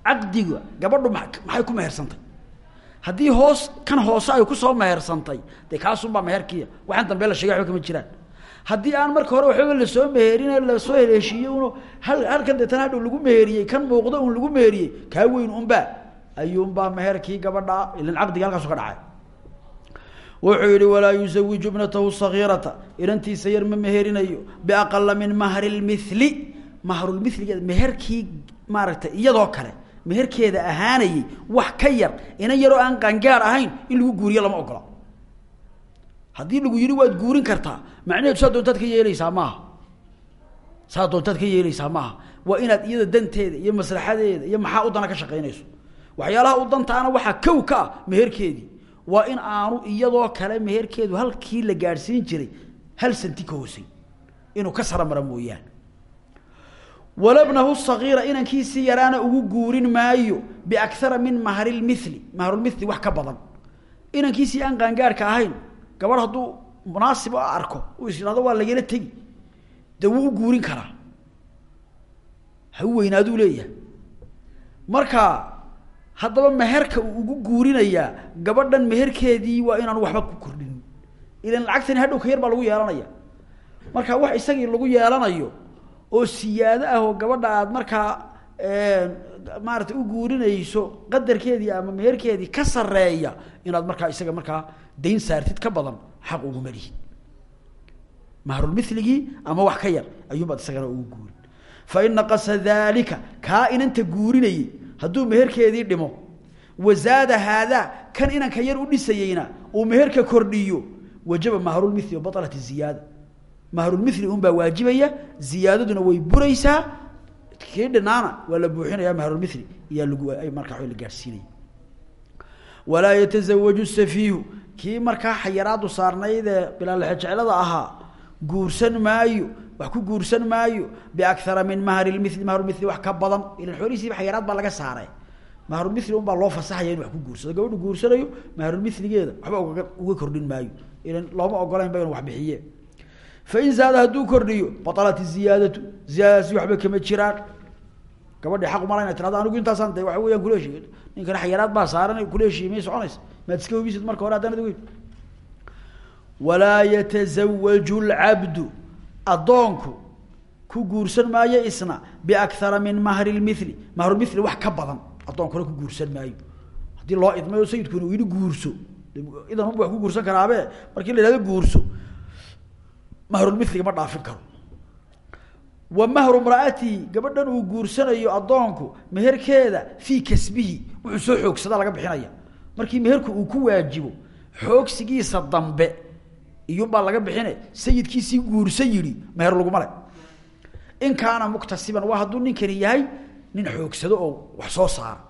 caqdiga gabadhu ma maxay ku mehersantay haddii hoos kan hoose ay ku soo mehersantay dee kaasunbaa meherkiya waxaan dambe la shegay waba kama jiraan. Haddii aan marka hore waxbaba la soo meherin la soo heleeshiiye un hal halkan deetana hadhow lagu meheriyey kan muuqda un lagu meheriyey kaa weyn unbaa ayuunbaa meherkii gabadha ilan caqdigi halkaasu ka dhacay. Wuxuu yihi walaa yuzawiju ibnatahu sagiirata. Inantiisa yar ma meherinayo biaqala min mahri lmili mahrulmiligeeda meherkii maaragtay iyadoo kale meherkeeda ahaanayey wax ka yar inan yaroo aan qaangaar ahayn in lagu guuriyo lama ogola haddii lagu yihi waad guurin kartaa macnaheedu saa doontaad ka yeeleysaa maaha. Saa doontaad ka yeeleysaa maaha. Waa inaad iyada danteeda iyo maslaxadeeda iyo maxaa u dana ka shaqaynayso. Waxyaalaha u dantaana waxaa kow ka ah meherkeedii. Waa in aanu iyadoo kale meherkeedu halkii la gaadhsiin jiray hal santi ka hoosay inuu ka sara mara mooyaane walabnahu sagiira inankiisii yaraana ugu guurin maayo biakara min mahri lmili mahrulmili wax ka badan. Inankiisii aan qaangaarhka ahayn gabadh hadduu munaasib arko uu is idhahdo waa lagala tegi. Dee wuu u guurin karaa. Ha weynaaduu leeyahay. Marka haddaba meherka uu ugu guurinayaa gabadhan meherkeedii waa inaanu waxba ku kordhin. Ilan lacagtani hadhow ka yar baa lagu yeelanaya marka wax isagii lagu yeelanayo oo siyaado ah oo gabadha aad markaa maarata u guurinayso qadarkeedii ama meherkeedii ka sareeya inaad markaa isaga markaa dayn saartid ka badan xaq uguma lihid mahrulmiligii ama wax ka yar ayuunbaad isagana ugu guurin. Fain naqasa daalika kaa inanta guurinayey hadduu meherkeedii dhimo wazaada haadaa kan inanka yar u dhisayeyna uu meherka kordhiyo wajaba mahrulmili wabalat ziyaada mahrulmili unbaa waajibaya ziyaadaduna way buraysaa kii dhinaana waa la buuxinaya la gaadhsiinaya walaa yatasawaju safiihu kii markaa xayaraadu saarnayd ee bilaalexejeclada ahaa guursan maayo wax ku guursan maayo biakara min mahri lmili mahrulmili wax ka badan ilan xoolihiisiiba xayaraad baa laga saaray. Mahrulmili un baa loo fasaxaya wax ku guursado gabadhu guursanayo mahrulmiligeeda waxba uga kordhin maayo. Ilan looma ogolayn ba inu wax bixiye fain zaada hadduu kordhiyo baalat ziyaadatu ziyaadadaasi waxba kama jiraan gabadhi xaq umala inay tirado anigu intaasaan de waxa weyaan kula heshiiy ninkana xayaraad baa saaran kula heshiiy may soconaysa maad iska hubisid marka hore haddaanad ogeyn walaa yatasawaju lcabdu addoonku ku guursan maayo isna biakara min mahri lmili mahrulmili wax ka badan addoonkuna ku guursan maayo haddii loo idmay oo sayidkuna yidhi guurso idan unba wax ku guursan karaabe markii la ihahdo guurso mahrulmiliga ma dhaafin karo. Wa mahru mraatihi gabadhan uu guursanayo addoonku meherkeeda fii kasbihi wuxuu soo xoogsada laga bixinaya. Markii meherku uu ku waajibo xoogsigiisa dambe iyuunbaa laga bixine sayidkiisii guursan yidhi meher laguma le in kaana muktasiban waa hadduu ninkani yahay nin xoogsado oo wax soo saara.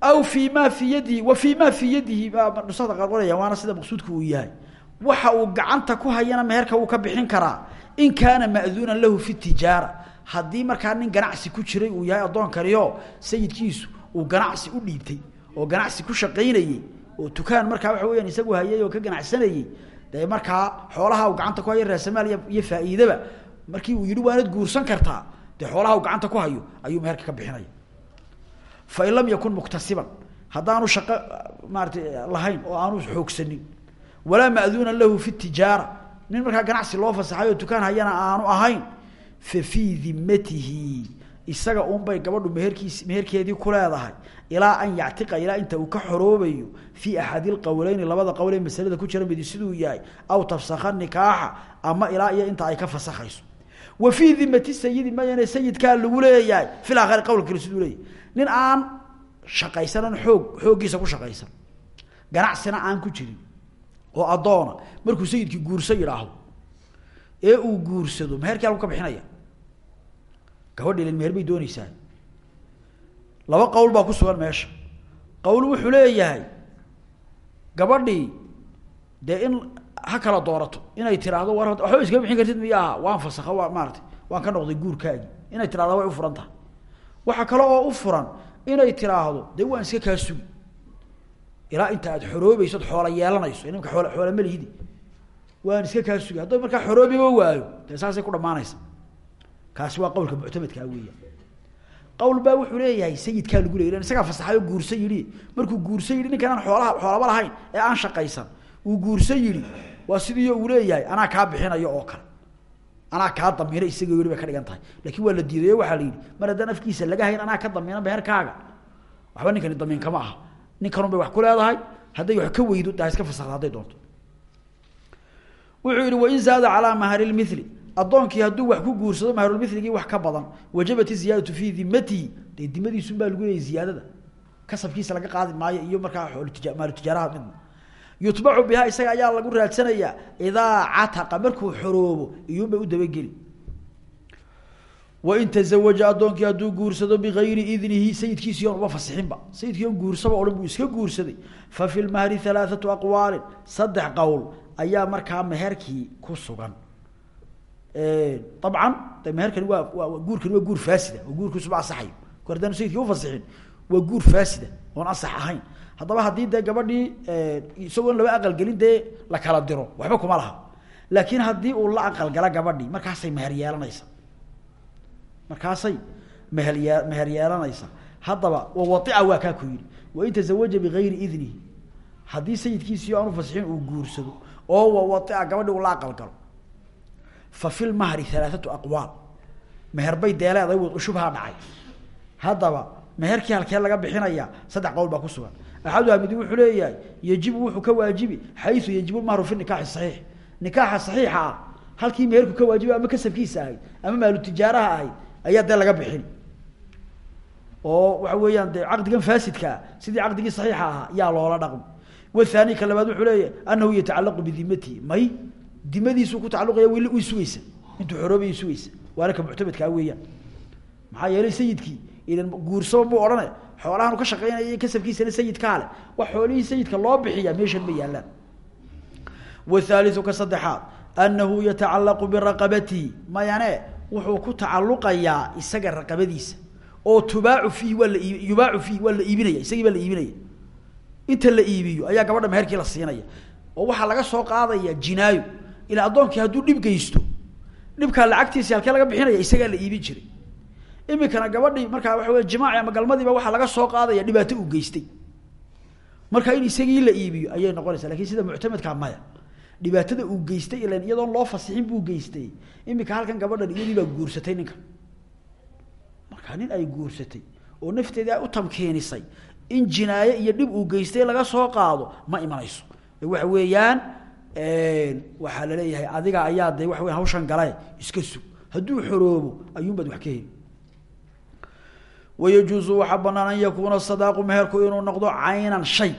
Aw fii ma fii yadihi wa fii ma fii yadihi nusada qarqoraya waana sida maqsuudka uu yahay waxa uu gacanta ku hayana meherka wuu ka bixin karaa. In kaana ma'duunan lahu fi tijaara. Haddii markaa nin ganacsi ku jiray uu yahay addoonkanioo sayidkiisu uu ganacsi u dhiibtay oo ganacsi ku shaqaynayey oo dukaan markaa waxa weyaan isagu hayay oo ka ganacsanayey dee markaa xoolaha uu gacanta ku hayo raasamaal iyo faa'iidaba markii uu yidhi waanad guursan kartaa dee xoolaha uu gacanta ku hayo ayuu meherka ka bixinaya fain lam yakun muktasiban haddaanu shaqo maaratay lahayn oo aanu xoogsanin walaa ma'duunan lahu fi tijaara. Nin markaa ganacsi loo fasaxay oo dukaan hayana aanu ahayn fa fii dimatihi isaga unbay gabadhu meherkiis meherkeedii ku leedahay ilaa an yactiqa ilaa inta uu ka xoroobayo fii axadi lqowleyni labada qowl ee masalada ku jira midi siduu yahay aw tafsakha nikaaxa ama ilaa iyo inta ay ka fasakhayso wa fii dimati sayidi mayane sayidkaa lagu leeyahay fil aakhari qowlka kale siduu leeyahay. Nin aan shaqaysanan oo addoona. Markuu sayidkii guurso yidhaahdo ee uu guursado meherkii halku ka bixinaya. Gabadha ilan meher bay dooneysaa laba qowl baa ku sugan meesha. Qowl wuxuu leeyahay gabadhii dee in ha doorato inay tiraahdo war waxba iskama bixin kartid miya waan fasakha waa maaratay waan ka noqday guurkaagii. Inay tirahda way u furan waxaa kale oo u furan inay tiraahdo dee waan iska kaa sugi ilaa inta aad xoroobayso od xoola yeelanayso inimka ool xoola ma lihidi. Waan iska kaa sugi hadduu markaa xoroobiba waayo dee saasay ku dhamaanaysa kaasi waa qawlka muctamadkaa weeya qawl baa wuxuu leeyahay sayidkaa lagu leey isagaa fasaxayo guursa yidhi. Markuu guursa yidhi ninkan aan xoolaha xoolaba lahayn ee aan shaqaysan uu guursa yidhi. Waa sidii uu leeyahay anaa kaa bixinayo oo kale. Anaa kaa damiina isaga bay ka dhigan tahay. Lakin waa la diidayo waxaa la yidhi mar haddaan afkiisa laga hayn anaa ka damiina meherkaaga waxba ninkani damiin kama aha ninkanun bay wax ku leedahay hadday wax ka weydo daa iska fasakda doonto. Wuxuu yihi wain zaada calaa mahari lmili addoonkii hadduu wax ku guursado mahrulmiligii wax ka badan. Wajabat iziyaadatu fii dimatihi dee dimadiisunbaa lagu leeyay ziyaadada. Kasabkiisa laga qaadi maayo iyo markaa maalu tijaaraha midna. Yutbacu bihaa isaga ayaa lagu raadsanayaa idaa cataqa markuu xoroobo iyuunbay u dabageli wain tazawaja addoonkii hadduu guursado bigayri idnihi sayidkiisii on uma fasixinba sayidkii on guursaba o dhan buu iska guursaday. Fa fi lmahri alaaatu aqwaalin saddex qowl ayaa markaa meherkii ku sugan. Dabcan de meherkani waa waa guurkani waa guur faasida oo guurkiisuba asaxayo ku haddaanu sayidkii ufasixin waa guur faasida oon asax ahayn. Haddaba haddii dee gabadhii isagoon laba aqalgelin dee la kala diro waxba kuma laha. Laakiin la aqalgala gabadhii markaasay meher yeelanaysa markaasay meher yee meher yeelanaysa haddaba wawaia waa kaa ku yidhi. Wain tazawaja bigayri idnihi. Haddii sayidkiisii aan ufasixin uu guursado oo wawaia gabadhii uu la aqalgalo. Fa fi lmahri alaaatu aqwaal. Meher bay deeleeday wad shubhaa dhacay. Haddaba meherkii halkee laga bixinayaa saddex qowl baa ku sugan. Axaduha midi wuxuu leeyahay yajibu wuxuu ka waajibi xayu yajibu lmahru fi nikaaxi saxiix. Nikaaxa saxiixa ah halkii meherku ka waajiba ama kasabkiisa ahayd ama maalu tijaaraha ahayd ayaa dee laga bixin. Oo waxa weeyaan dee caqdigan faasidkaa sidii caqdigii saxiixa ahaa yaa loola dhaqmo wathani ka labaad wuxuu leeyahay anahu yatacalaqu bidimatihi. May dimadiisuu ku tacaluqaya weli way sugaysa intuu xoroobay sugaysa waana ka muctamadkaa weeyaan. Maxaa yeelay sayidkii ilan guursaba mu odhane xoolahan ka shaqeynaya kasabkiisana sayidkaa leh wax xoolihii sayidka loo bixiyaa meeshan ma yaalaan. Wathaliu ka saddexaad anahu yatacalaqu biraqabatihi. Mayane wuxuu ku tacaluqayaa isaga raqabadiisa. Oo tubaacu fiihi waa la yubaacu fiihi waa iibinaya isagii baa iibinaya. Inta la iibiyo ayaa gabadha meherkii la siinaya. Oo waxaa laga soo qaadaya jinaayo ila addoonkii hadduu dhib geysto. Dhibkaa lacagtiisi halkee laga bixinaya isagaa la iibin jiray. Imikana gabadhii markaa waxa wey jimaaci ama galmadiiba waxaa laga soo qaadaya dhibaato uu geystay. Marka in isagii la iibiyo ayay noqonaysaa laakiin sida muctamadkaa maya dhibaatada uu geystay ilan iyadoon loo fasixin buu geystay. Imika halkan gabadhan iyadii baa guursatay ninkan. Markaa nin ay guursatay oo nafteedii ay u tamkiinisay in jinaaye iyo dhib uu geystay laga soo qaado ma imanayso. Waxa weeyaan waxaa la leeyahay adiga ayaa de waxa weya hawshan gale iska sug. Hadduu xoroobo ayuunbaad wax ka heli. Wayajuusu waxaa banaan an yakuuna sadaaqu meherku inuu noqdo caynan shay.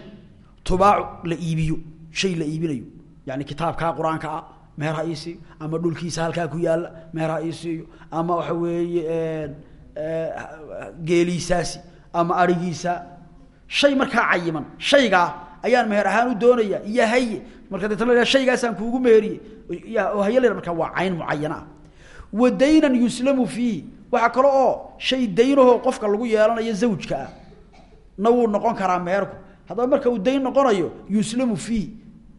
Tubaacu la iibiyo shay la iibinayo yani kitaabkaa qur'aanka ah ama dhulkiisa halkaa ku yaalla meher ha iisiiyo ama waxa weeye geeliisaasi ama arigiisa. Shay markaa cayiman shaygaa ayaan meher ahaan u doonaya iyo haye marka deetna shaygaasaan kuugu meheriyey. Oo haye waa cayn mucayana ah. Wa daynan yuslamu fiihi waxaa kale oo shay daynahoo qofka lagu yeelanayo zawjka ah. Na wuu noqon karaa meherku. Haddaba marka uu dayn noqonayo yuslamu fiihi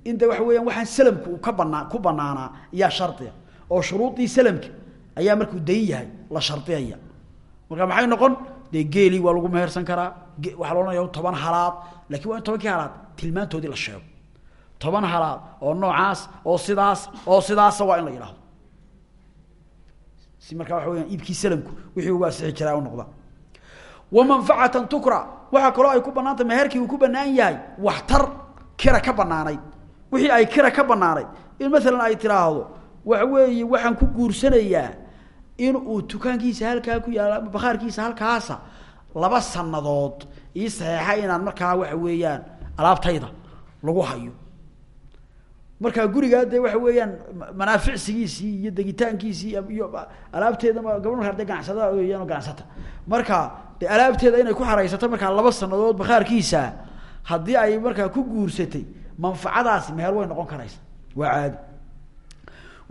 in de waxa weeyaan waxaan salamku ka banaa ku banaanaa iyaa shardiga oo shuruudii salamka ayaa markuu dayn yahay la shardiyaya marka maxay noqon? Dee geelii waa lagu mehersan karaa. Waxaa la ohanaya toban halaad. Lakin waa in halaad tilmaantoodii la sheego. Toban halaad oo noocaas oo sidaas oo sidaasa waa in la yidhahdo si markaa waxa weyaan iibkii salamku wixii ugu asixi jiraa u noqda wa manfacatan tukra. Waxaa kaloo ay ku banaantay meherkii uu ku banaan yahay waxtar kira ka banaanayd wixii ay kira ka banaanayd in maalan ay tiraahdo waxa weeye waxaan ku guursanayaa in uu dukaankiisa halkaa ku yaalla bakhaarkiisa halkaasa laba sanadood ii saxeexa inaan markaa waxa weeyaan alaabtayda lagu hayo. Markaa gurigaa dee waxa weeyaan manaaficsigiisii iyo degitaankiisii iyo alaabteeda gabadh markaa de ganacsada weyaan ganacsata. Marka de alaabteeda inay ku xaraysato markaa laba sanadood bakhaarkiisa haddii ay markaa ku guursatay manfacadaasi meher way noqon karaysa. Waa caadi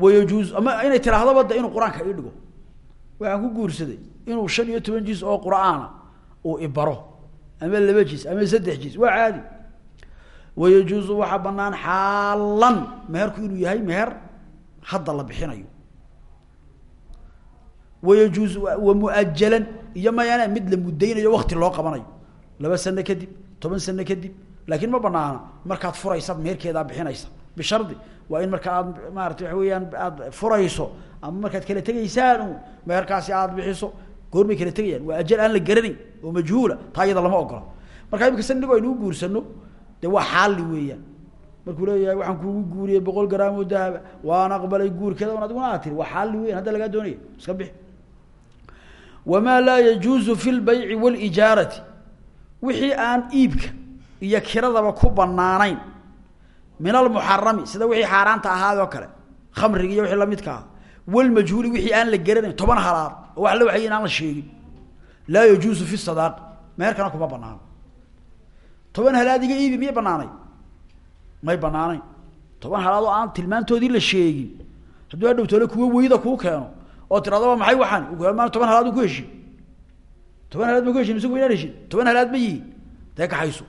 wayajuuz ama inay tirahdaba de inuu qur'aanka ii dhigo. Waxaan ku guursaday inuu shan iyo toban jis oo qur'aana ibaro ama laba jis ama saddex jis waa caadi. Wayajuuzu waxaa banaan xaalan meherku inuu yahay meher hadda la bixinayo. Wayajuuz wa muajalan iyo mayane mid la mudaynayo wakti loo qabanayo. Laba sano kadib toban sano kadib laakiin ma banaana markaad furaysaad meherkeedaa bixinaysa. Bishardi waa in marka aad maarata waxa weeyaan aada furayso ama markaad kala tegaysaan meherkaasi aada bixiso goormay kala tegayaan. Waa ajal aan la garanayn oo majhuula taa iyada lama ogola marka imika sanigoo aynu u guursano de waa xaali weeyaan. Markuu leeyahay waxaan kuugu guuriyey boqol gram oo dahaba waan aqbalay guurkeeda on adiguna aad tiri waa xaali weyan hadda lagaa doonaya iska bixi. Wamaa laa yajuuzu fi lbayci walijaarati wixii aan iibka iyo kiradaba ku banaanayn min almuxarami sida wixii xaaraanta ahaadoo kale. Khamriga iyo wixii lamidka ah. Walmajhuuli wixii aan la garanayn toban halaad oo wax la waxay in aan la sheegin. Laa yajuuzu fi sadaaqi meherkana kuma banaano toban halaad iibi miyay banaanay may banaanayn toban halaad oo aan tilmaantoodii la sheegin. Hadduu hadhow tole kuwa weyda kuu keeno oo tirahdo maxay waxaan? Maa toban halaad ku heshin. Toban halaad ma ku heshin isagu inaan heshin toban halaad ma yihiin? Dee kaxayso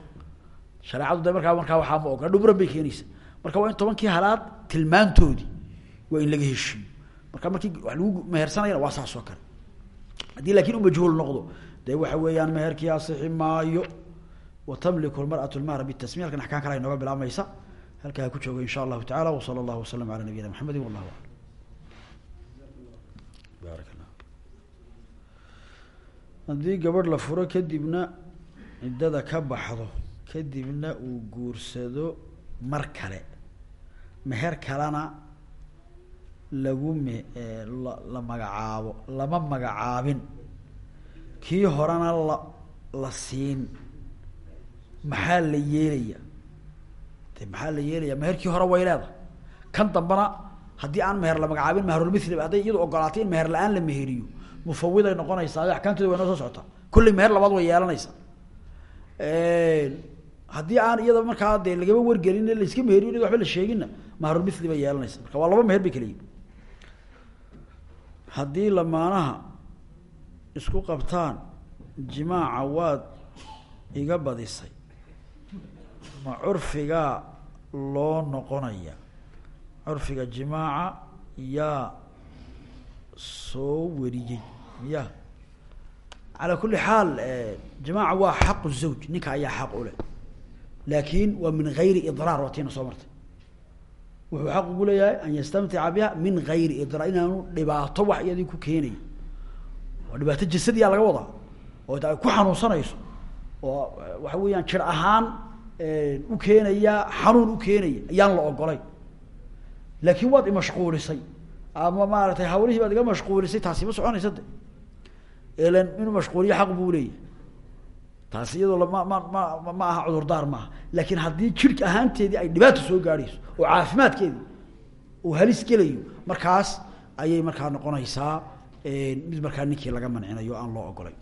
shareecadu de markaa markaa waxaa ma ogola dhubran bay keenaysa marka waa in tobankii halaad tilmaantoodii waa in laga heshiiyo marka markii wax lagu mehersanayana waa saas oo kale haddii laakiin u majhuul noqdo dee waxa weeyaan meherkii asixi maayo وتملك المرأة المهر بالتسمية لكن أحكام كلها نوبة بلا ميسا هل كان كتشوغ إن شاء الله تعالى وصلى الله وسلم على نبينا محمد والله أعلم بارك الله haddii gabadh la furo kadibna ciddada ka baxdo kadibna uu guursado mar kale. Meher kalena lagu me la magacaabo lama magacaabin. Kii horena la la siin. Maxaa la yeelaya? De maxaa la yeelaya? Meherkii hore way leedahay. Kan dambana haddii aan meher la magacaabin meherulmithli hadday iyadu ogolaatay in meher la'aan la meheriyo mufawiday noqonaysaa axkaamteeda way noo soo socotaa kulli meher labaad way yeelanaysaa haddii aan iyada markaa dee lagama wargelin laiska meheriyo iyada waxba la sheeginna meherulmithli bay yeelanaysa. Marka waa laba meher bay kala haddii lamaanaha isku qabtaan jimaaca waad iga badisay. Ma curfigaa loo noqonaya? Curfiga jimaaca yaa soo wariyey. Ya calaa kulli xaal jimaaca waa xaqu zawj ninka ayaa xaq u leh laakin waa min gayri idraar waa tiina soo martay. Wuxuu xaq ugu leeyahay an yastamtica biha min gayri idraar inaanu dhibaato wax iyadii ku keenayo. Oo dhibaato jasadiyaa laga wadaa oo ku xanuunsanayso oo waxa weeyaan jir ahaan u keenaya xanuun u keenaya ayaan la ogolayn laakin waad imashquulisay ama maaratay hawlihii baad iga mashquulisay taasi ma soconaysa de. Elan inuu mashquuliyo xaq buu leeyahy taasi iyadoo lama ma ma ma aha cudurdaar maaha. Laakin haddii jirka ahaanteedii ay dhibaata soo gaadhayso oo caafimaadkeedii uu halis gelayo markaas ayay markaa noqonaysaa mid markaa ninkii laga mancinayo aan loo ogolayn